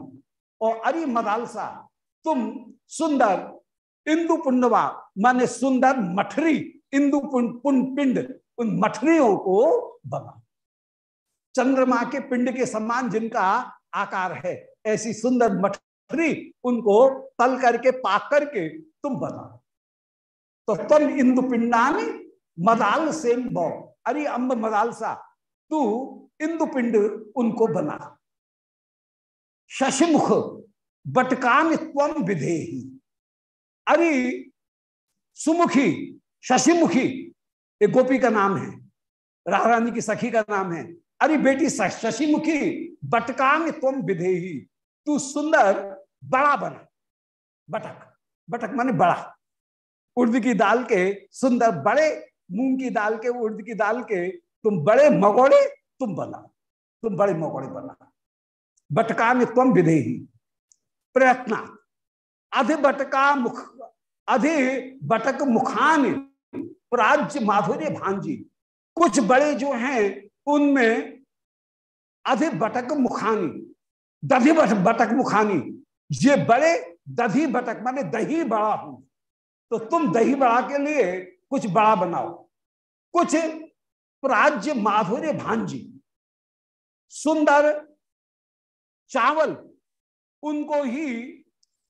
और अरि मदालसा तुम सुंदर इंदु पुंडवा माने सुंदर मठरी इंदु पिंड, उन मठरियों को बना। चंद्रमा के पिंड के समान जिनका आकार है, ऐसी सुंदर मठरी उनको तल करके, पाक करके तुम बना। तो तम इंदु पिंडान मदाल से बौ। अरे अम्ब मदाल सा, तू इंदु पिंड उनको बना। शशिमुख बटकान विधेही। अरे, सुमुखी, शशिमुखी एक गोपी का नाम है रानी की सखी का नाम है। अरे बेटी शशिमुखी बटकान तुम विधेही, तू सुंदर, बड़ा बना। बटक बटक माने बड़ा। उर्द की दाल के सुंदर बड़े मूंग की दाल के, उर्द की दाल के, तुम बड़े मगोड़े, तुम बना। तुम बड़े मगोड़े बना। बटका में तुम विधेही। प्रयत्न अध बटका मुख अधि बटक मुखान प्राज्य माधुर्य भांजी। कुछ बड़े जो हैं, उनमें अधि बटक मुखानी, दधि बटक मुखानी। ये बड़े दधी बटक, माने दही बड़ा हूँ। तो तुम दही बड़ा के लिए कुछ बड़ा बनाओ। कुछ प्राज्य माधुर्य भांजी। सुंदर चावल, उनको ही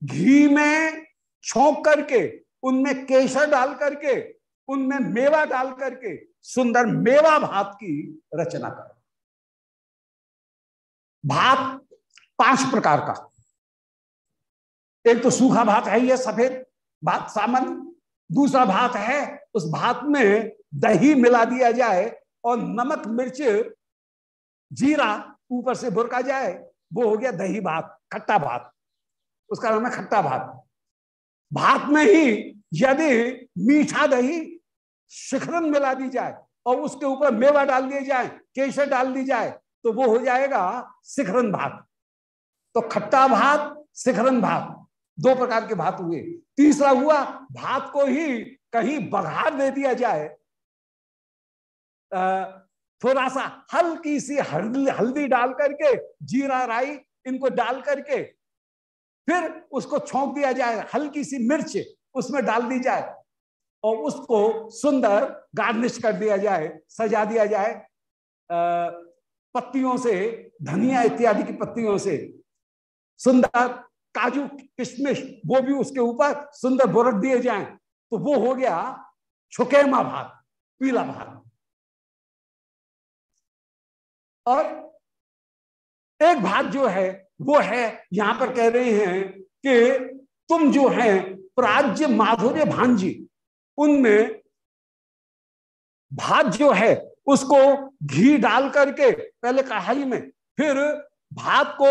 घी में छोंक करके, उनमें केसर डाल करके, उनमें मेवा डाल करके, सुंदर मेवा भात की रचना करो। भात पाँच प्रकार का। एक तो सूखा भात है ये सफ़ेद भात सामान्य, दूसरा भात है उस भात में दही मिला दिया जाए और नमक, मिर्च, जीरा ऊपर से बुरका जाए, वो हो गया दही भात, खट्टा भात। उसका नाम है खट्टा भात। भात में ही यदि मीठा दही शिखरन मिला दी जाए और उसके ऊपर मेवा डाल दिए जाए, केसर डाल दी जाए तो वो हो जाएगा शिखरन भात। तो खट्टा भात, शिखरन भात, दो प्रकार के भात हुए। तीसरा हुआ, भात को ही कहीं बघार दे दिया जाए थोड़ा सा हल्की सी हल्दी हल्दी डाल करके, जीरा, राई, इनको डाल करके फिर उसको छोंक दिया जाए, हल्की सी मिर्च उसमें डाल दी जाए और उसको सुंदर गार्निश कर दिया जाए, सजा दिया जाए पत्तियों से, धनिया इत्यादि की पत्तियों से। सुंदर काजू, किशमिश, वो भी उसके ऊपर सुंदर बुरक दिए जाए तो वो हो गया छुकेमा भात, पीला भात। और एक भात जो है वो है, यहाँ पर कह रहे हैं कि तुम जो है प्राज्य माधुर्य भांजी, उनमें भात जो है, उसको घी डाल करके, पहले कढ़ाई में, फिर भात को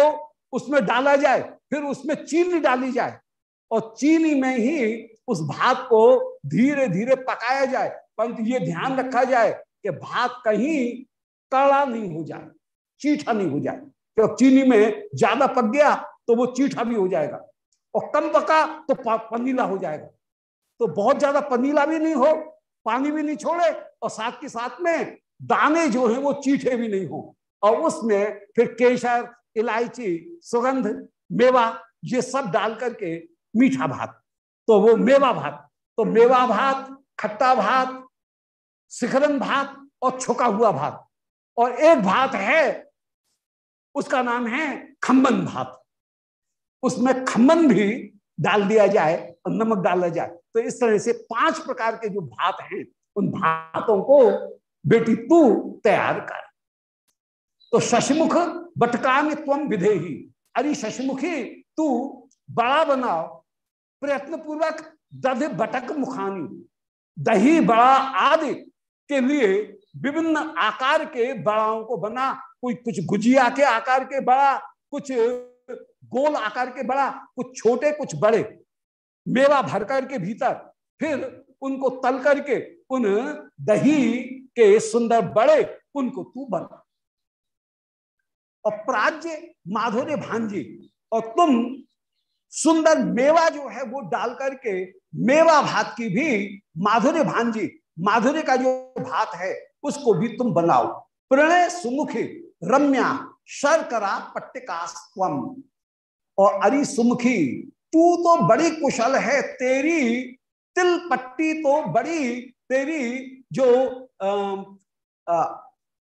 उसमें डाला जाए, फिर उसमें चीनी डाली जाए, और चीनी में ही उस भात को धीरे धीरे पकाया जाए। परंतु ये ध्यान रखा जाए कि भात कहीं कड़ा नहीं हो जाए, चीठा नहीं हो जाए। क्योंकि तो चीनी में ज़्यादा पक गया तो वो चीठा भी हो जाएगा। और कम पका तो पनीला हो जाएगा। तो बहुत ज़्यादा पनीला भी नहीं हो, पानी भी नहीं छोड़े और साथ के साथ में दाने जो है वो चीठे भी नहीं हो। और उसमें फिर केसर, इलायची, सुगंध, मेवा, ये सब डाल करके मीठा भात। तो वो मेवा भात तो मेवा भात, खट्टा भात शिखरन भात और छुका हुआ भात। और एक भात है उसका नाम है खम्बन भात। उसमें खम्बन भी डाल दिया जाए और नमक डाला जाए। तो इस तरह से पाँच प्रकार के जो भात हैं, उन भातों को बेटी तू तैयार कर। तो शशमुख शशिमुख बटकान तुम विधेही। अरे शशिमुखी, तू बड़ा बनाओ। प्रयत्न पूर्वक दध बटक मुखानी। दही, बड़ा आदि के लिए विभिन्न आकार के बड़ाओं को बना। कोई कुछ गुजिया के आकार के बड़ा, कुछ गोल आकार के बड़ा, कुछ छोटे, कुछ बड़े। मेवा भर कर के भीतर, फिर उनको तल करके उन दही के सुंदर बड़े, उनको तू बना। और प्राज्य माधुर्य भांजी और तुम सुंदर मेवा जो है वो डाल करके मेवा भात की भी माधुर्य भांजी माधुर्य का जो भात है, उसको भी तुम बनाओ। प्रणय सुमुखी रम्या शर्करा पट्टिकास्वम और अरि सुमुखी तू तो बड़ी कुशल है तेरी तिल पट्टी तो बड़ी तेरी जो आ, आ,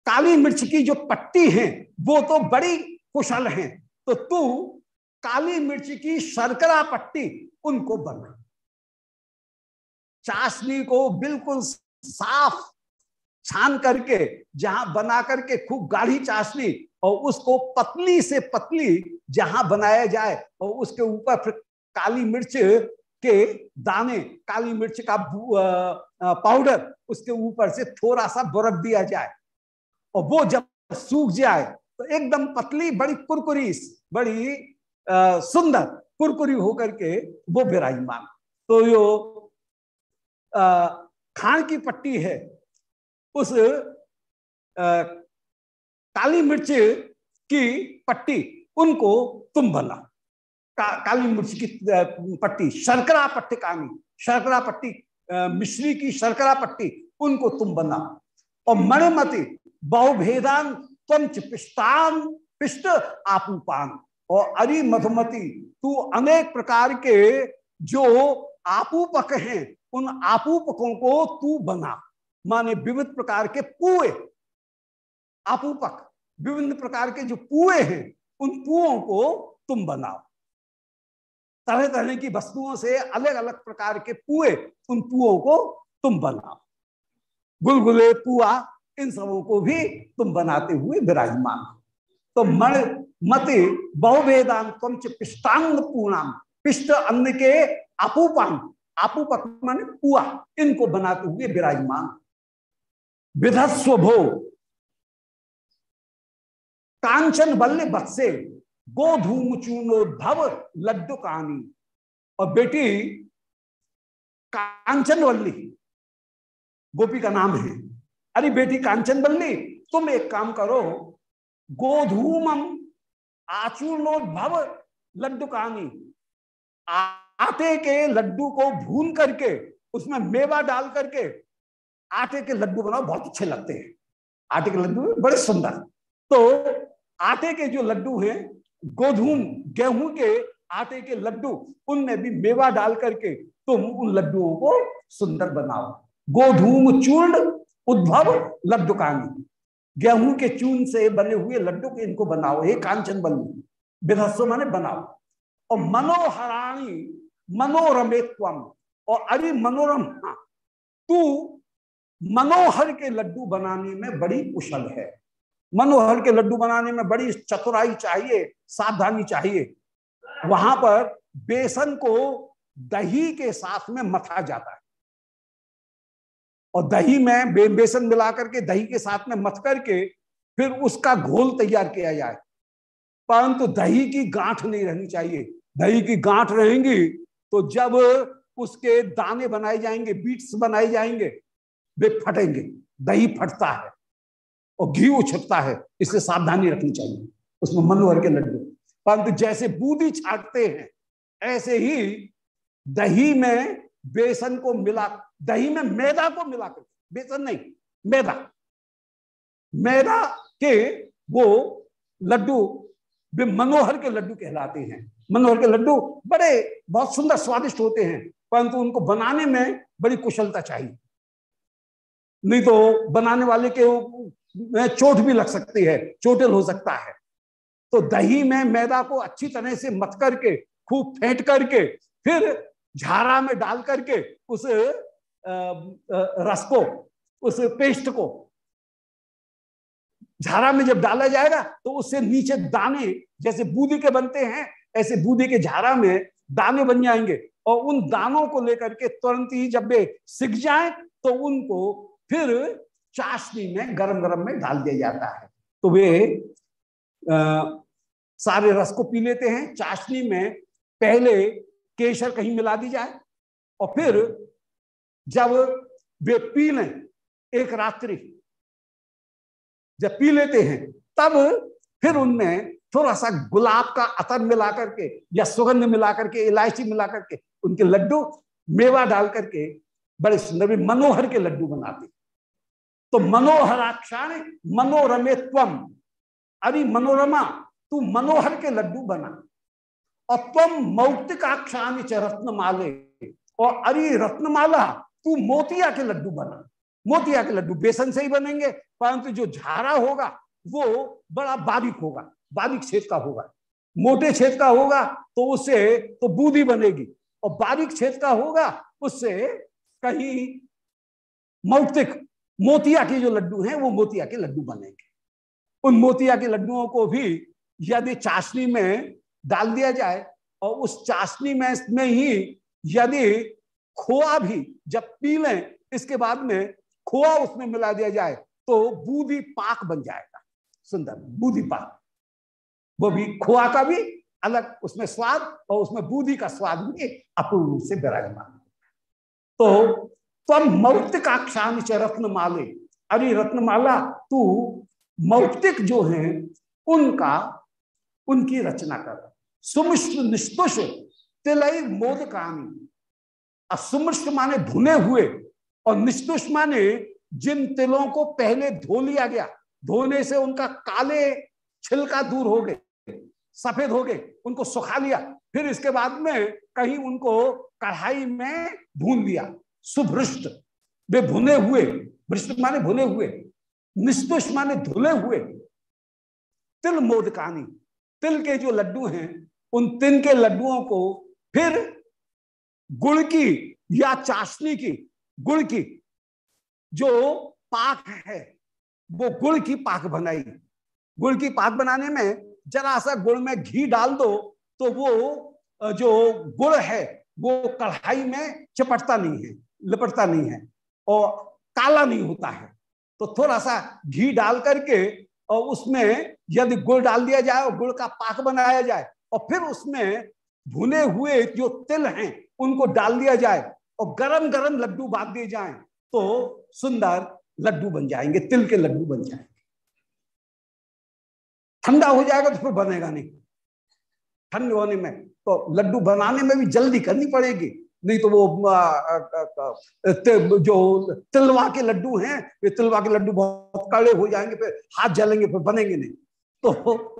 काली मिर्च की जो पट्टी है वो तो बड़ी कुशल है। तो तू काली मिर्च की शर्करा पट्टी उनको बना। चाशनी को बिल्कुल साफ़ छान करके जहाँ बना करके खूब गाढ़ी चाशनी और उसको पतली से पतली जहाँ बनाया जाए और उसके ऊपर फिर काली मिर्च के दाने काली मिर्च का पाउडर उसके ऊपर से थोड़ा सा बरफ दिया जाए। और वो जब सूख जाए तो एकदम पतली बड़ी कुरकुरी बड़ी आ, सुंदर कुरकुरी होकर के वो विराजमान तो यो खान की पट्टी है उस आ, काली मिर्च की पट्टी उनको तुम बना। का, काली मिर्च की पट्टी शर्करा पट्टी कामी शर्करा पट्टी मिश्री की शर्करा पट्टी उनको तुम बना। और मणिमति बहुभेदान पंच पिष्टान पिष्ट आपूपान। और अरि मधुमती तू अनेक प्रकार के जो आपूपक हैं उन आपूपकों को तू बना। माने विविध प्रकार के पुए, आपूपक, विभिन्न प्रकार के जो पुए हैं, उन पुओं को तुम बनाओ। तरह तरह की वस्तुओं से अलग अलग प्रकार के पुए, उन पुओं को तुम बनाओ। गुलगुले, पुआ, इन सबों को भी तुम बनाते हुए विराजमान तो मण, मति बहुवेदान तुम पिष्टांग पूर्णाम पिष्ट अन्न के अपूपान अपूपक मान पुआ, इनको बनाते हुए विराजमान विधस्व भो कांचन बल्ले बत्से गोधूम चूर्णोद्भव लड्डू कहानी और बेटी, कांचन वल्ली गोपी का नाम है। अरे बेटी, कांचन बल्ली, तुम एक काम करो गोधूमम आचूर्णोद्भव लड्डू कहानी आटे के लड्डू को भून करके, उसमें मेवा डाल करके आटे के लड्डू बनाओ बहुत अच्छे लगते हैं। आटे के लड्डू बड़े सुंदर। तो आटे के जो लड्डू हैं गोधूम गेहूँ के आटे के लड्डू उनमें भी मेवा डाल करके तुम उन लड्डुओं को सुंदर बनाओ। गोधूम चूर्ण उद्भव लड्डू कहानी गेहूँ के चून से बने हुए लड्डू के इनको बनाओ हे कांचन बल्लू विधस्व माने बनाओ। और मनोहराणी मनोरमे और अरे मनोरम हाँ, तू मनोहर के लड्डू बनाने में बड़ी कुशल है। मनोहर के लड्डू बनाने में बड़ी चतुराई चाहिए सावधानी चाहिए। वहाँ पर बेसन को दही के साथ में मथा जाता है। और दही में बे, बेसन मिला करके दही के साथ में मथ करके फिर उसका घोल तैयार किया जाए। परंतु दही की गांठ नहीं रहनी चाहिए। दही की गांठ रहेंगी तो जब उसके दाने बनाए जाएँगे बीट्स बनाए जाएँगे वे फटेंगे, दही फटता है और घी उछकता है, इससे सावधानी रखनी चाहिए, उसमें मनोहर के लड्डू। परंतु जैसे बूंदी छाटते हैं, ऐसे ही दही में बेसन को मिला, दही में मैदा को मिलाकर बेसन नहीं, मैदा। मैदा के वो लड्डू, वे मनोहर के लड्डू कहलाते हैं। मनोहर के लड्डू बड़े, बहुत सुंदर, स्वादिष्ट होते हैं, परंतु उनको बनाने में बड़ी कुशलता चाहिए। नहीं तो बनाने वाले के में चोट भी लग सकती है, चोटिल हो सकता है। तो दही में मैदा को अच्छी तरह से मत करके, खूब फेंट करके, फिर झारा में डाल करके उस रस को, उस पेस्ट को झारा में जब डाला जाएगा तो उससे नीचे दाने जैसे बूदी के बनते हैं, ऐसे बूदी के झारा में दाने बन जाएँगे। और उन दानों को लेकर के तुरंत ही जब वे सिक जाए तो उनको फिर चाशनी में गरम गरम में डाल दिया जाता है। तो वे आ, सारे रस को पी लेते हैं। चाशनी में पहले केसर कहीं मिला दी जाए और फिर जब वे पी लें एक रात्रि जब पी लेते हैं तब फिर उनमें थोड़ा सा गुलाब का अतर मिला करके या सुगंध मिला करके इलायची मिला करके उनके लड्डू मेवा डाल करके बड़े सुंदर भी मनोहर के लड्डू बनाते तो मनोहराक्षाण मनोरमे त्वम अरे मनोरमा, तू मनोहर के लड्डू बना। और तुम मौक्तिकाक्षान च रत्नमाले। और अरे रत्नमाला, तू मोतिया के लड्डू बना। मोतिया के लड्डू बेसन से ही बनेंगे, परंतु जो झारा होगा, वो बड़ा बारीक होगा, बारीक छेद का होगा। मोटे छेद का होगा तो उससे तो बूंदी बनेगी। और बारीक छेद का होगा, उससे कहीं मौक्तिक मोतिया के जो लड्डू हैं, वो मोतिया के लड्डू बनेंगे। उन मोतिया के लड्डुओं को भी यदि चाशनी में डाल दिया जाए और उस चाशनी में में ही यदि खोआ भी जब पी लें, इसके बाद में खोआ उसमें मिला दिया जाए तो बूदी पाक बन जाएगा। सुंदर, बूदी पाक। वो भी खोआ का भी अलग उसमें स्वाद और उसमें बूदी का स्वाद भी अपूर्ण रूप से विराजमान तो तम मौक्तिक आख्यान च रत्न माले अरे रत्नमाला, तू मौक्तिक जो है, उनका, उनकी रचना कर। सुमिष्ट निष्तुष तिलई मोद कामी सुमिष्ट माने भुने हुए और निष्तुष माने जिन तिलों को पहले धो लिया गया, धोने से उनका काले छिलका दूर हो गए, सफ़ेद हो गए, उनको सुखा लिया। फिर इसके बाद में कहीं उनको कढ़ाई में भून लिया। सुभृष्ट वे भुने हुए भ्रष्ट माने भुने हुए निष्तुष माने धुले हुए। तिल मोदकानी तिल के जो लड्डू हैं, उन तिल के लड्डुओं को फिर गुड़ की या चाशनी की, गुड़ की जो पाक है, वो गुड़ की पाक बनाई। गुड़ की पाक बनाने में जरा सा गुड़ में घी डाल दो तो वो जो गुड़ है, वो कढ़ाई में चिपटता नहीं है। लिपटता नहीं है और काला नहीं होता है। तो थोड़ा सा घी डाल करके और उसमें यदि गुड़ डाल दिया जाए और गुड़ का पाक बनाया जाए और फिर उसमें भुने हुए जो तिल हैं उनको डाल दिया जाए और गरम गरम लड्डू बाँध दिए जाएँ तो सुंदर लड्डू बन जाएँगे, तिल के लड्डू बन जाएँगे। ठंडा हो जाएगा तो फिर बनेगा नहीं। ठंड होने में तो लड्डू बनाने में भी जल्दी करनी पड़ेगी। नहीं तो वो जो तिलवा के लड्डू हैं, वे तिलवा के लड्डू बहुत कड़े हो जाएँगे, फिर हाथ जलेंगे, फिर बनेंगे नहीं। तो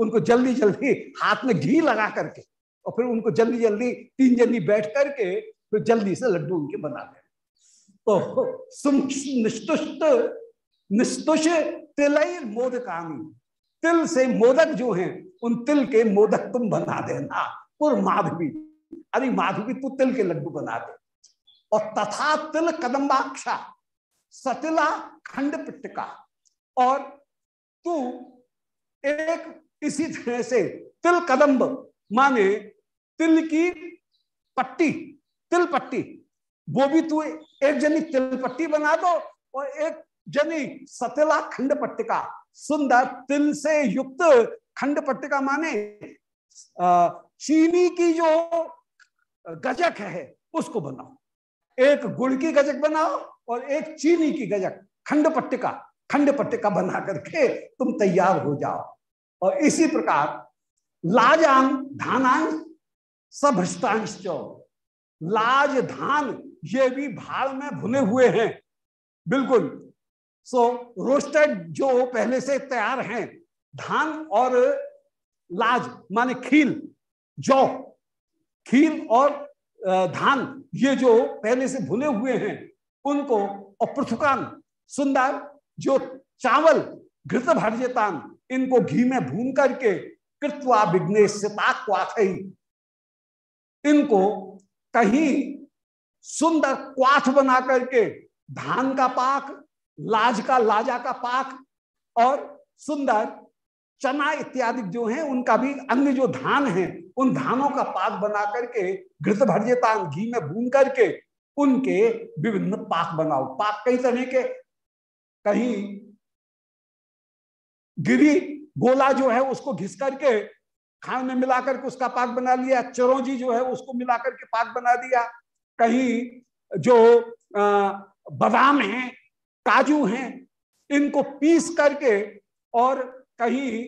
उनको जल्दी जल्दी हाथ में घी लगा करके और फिर उनको जल्दी जल्दी तीन जल्दी बैठ करके फिर जल्दी से लड्डू उनके बना दें तो निष्तुष्ट निस्तुष तिलई मोदकामी। तिल से मोदक जो हैं, उन तिल के मोदक तुम बना देना। और माधवी। अरे माधवी तू तिल के लड्डू बना दे। और तथा तिल कदम्बाक्षा, सतिला खंड पिटका। और तू एक इसी तरह से तिल कदम्ब, माने तिल की पट्टी, तिल पट्टी। वो भी तू एक जनी तिल पट्टी बना दो और एक जनी सतिला खंड पट्टिका। सुंदर तिल से युक्त खंड पट्टिका माने चीनी की जो गजक है, उसको बनाओ। एक गुड़ की गजक बनाओ और एक चीनी की गजक, खंड पट्टिका खंड पट्टिका बना करके तुम तैयार हो जाओ। और इसी प्रकार लाजांग धानांग सभ्रष्टांश लाज धान ये भी भाड़ में भुने हुए हैं। बिल्कुल। सो रोस्टेड जो पहले से तैयार हैं, धान और लाज, माने खील, जौ। खील और धान, ये जो पहले से भुने हुए हैं, उनको और पृथुकान सुंदर, जो चावल घृत भरजेतान इनको घी में भून करके कृत्वा विघ्नेश इनको कहीं सुंदर क्वाथ बना करके धान का पाक, लाज का, लाजा का पाक और सुंदर चना इत्यादि जो है, उनका भी अन्य जो धान है, उन धानों का पाक बना करके, घृत भरजेतान घी में भून करके, उनके विभिन्न पाक बनाओ। पाक कई तरह के, कहीं गिरी गोला जो है, उसको घिस करके खान में मिला करके उसका पाक बना लिया, चरौजी जो है, उसको मिला करके पाक बना दिया। कहीं जो बादाम है, काजू हैं, इनको पीस करके और कहीं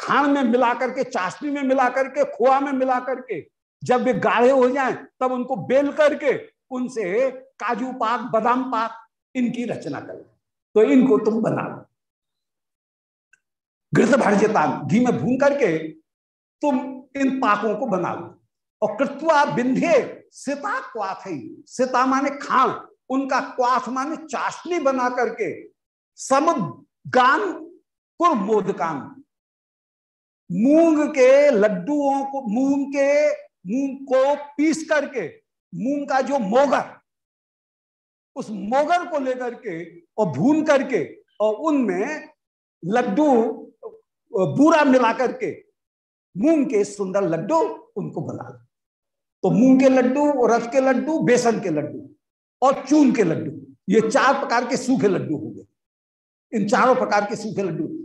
खान में मिला करके, चाशनी में मिला करके, खोआ में मिला करके, जब वे गाढ़े हो जाएँ, तब उनको बेल करके, उनसे काजू पाक, बादाम पाक, इनकी रचना करें। तो इनको तुम बना लो। घृत भरजतान, घी में भून करके, तुम इन पाकों को बना लो। और कृत्वा बिंधे, सीता क्वाथ ही। सीता माने खान उनका क्वाथ माने चाशनी बना करके समुदान कुर मोदकान मूंग के लड्डुओं को, मूंग के, मूंग को पीस करके, मूंग का जो मोगर, उस मोगर को लेकर के और भून करके और उनमें लड्डू, बूरा मिला करके, मूंग के सुंदर लड्डू उनको बना तो मूंग के लड्डू, रस के लड्डू, बेसन के लड्डू और चून के लड्डू, ये चार प्रकार के सूखे लड्डू हो गए इन चारों प्रकार के सूखे लड्डू।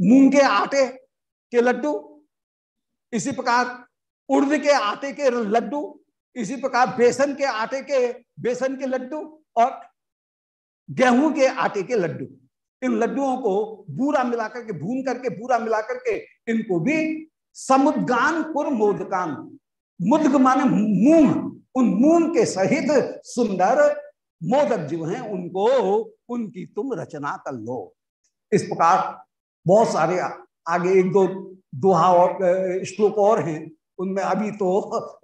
मूंग के आटे के लड्डू, इसी प्रकार उर्द के आटे के लड्डू, इसी प्रकार बेसन के आटे के, बेसन के लड्डू और गेहूँ के आटे के लड्डू। इन लड्डुओं को बूरा मिलाकर के, भून करके, बूरा मिलाकर के इनको भी समुद्गान पुर मोदकान मुद्ग माने मूंग, उन मूंग के सहित सुंदर मोदक जो हैं, उनको, उनकी तुम रचना कर लो। इस प्रकार बहुत सारे आगे एक दो दोहा और श्लोक और हैं। उनमें अभी तो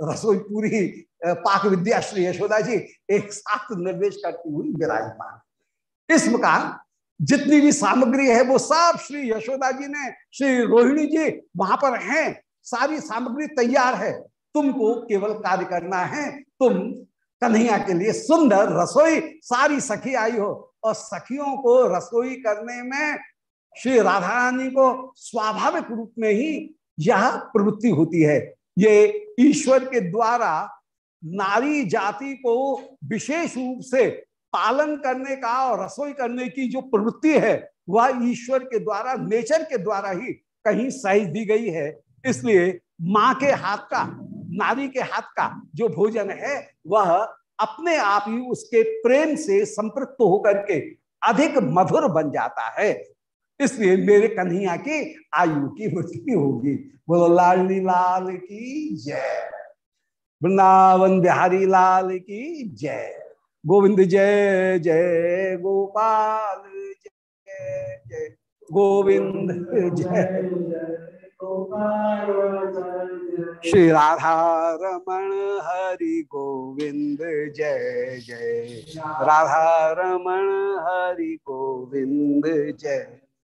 रसोई पूरी पाक विद्या श्री यशोदा जी एक साथ निर्देश करती हुई विराजमान। इस प्रकार जितनी भी सामग्री है, वो सब श्री यशोदा जी ने, श्री रोहिणी जी वहाँ पर हैं। सारी सामग्री तैयार है। तुमको केवल कार्य करना है। तुम कन्हैया के लिए सुंदर रसोई, सारी सखी आई हो। और सखियों को रसोई करने में श्री राधा रानी को स्वाभाविक रूप में ही यह प्रवृत्ति होती है। ये ईश्वर के द्वारा नारी जाति को विशेष रूप से पालन करने का और रसोई करने की जो प्रवृत्ति है, वह ईश्वर के द्वारा, नेचर के द्वारा ही कहीं सही दी गई है। इसलिए माँ के हाथ का, नारी के हाथ का जो भोजन है, वह अपने आप ही उसके प्रेम से संपृक्त होकर के अधिक मधुर बन जाता है। इसलिए मेरे कन्हैया की आयु की वृद्धि होगी। बोलो लाली लाल की जय। वृंदावन बिहारी लाल की जय। गोविंद जय जय गोपाल जय जय। गोविंद जय। श्री राधा रमण हरि गोविंद जय जय। राधा रमण हरि गोविंद जय।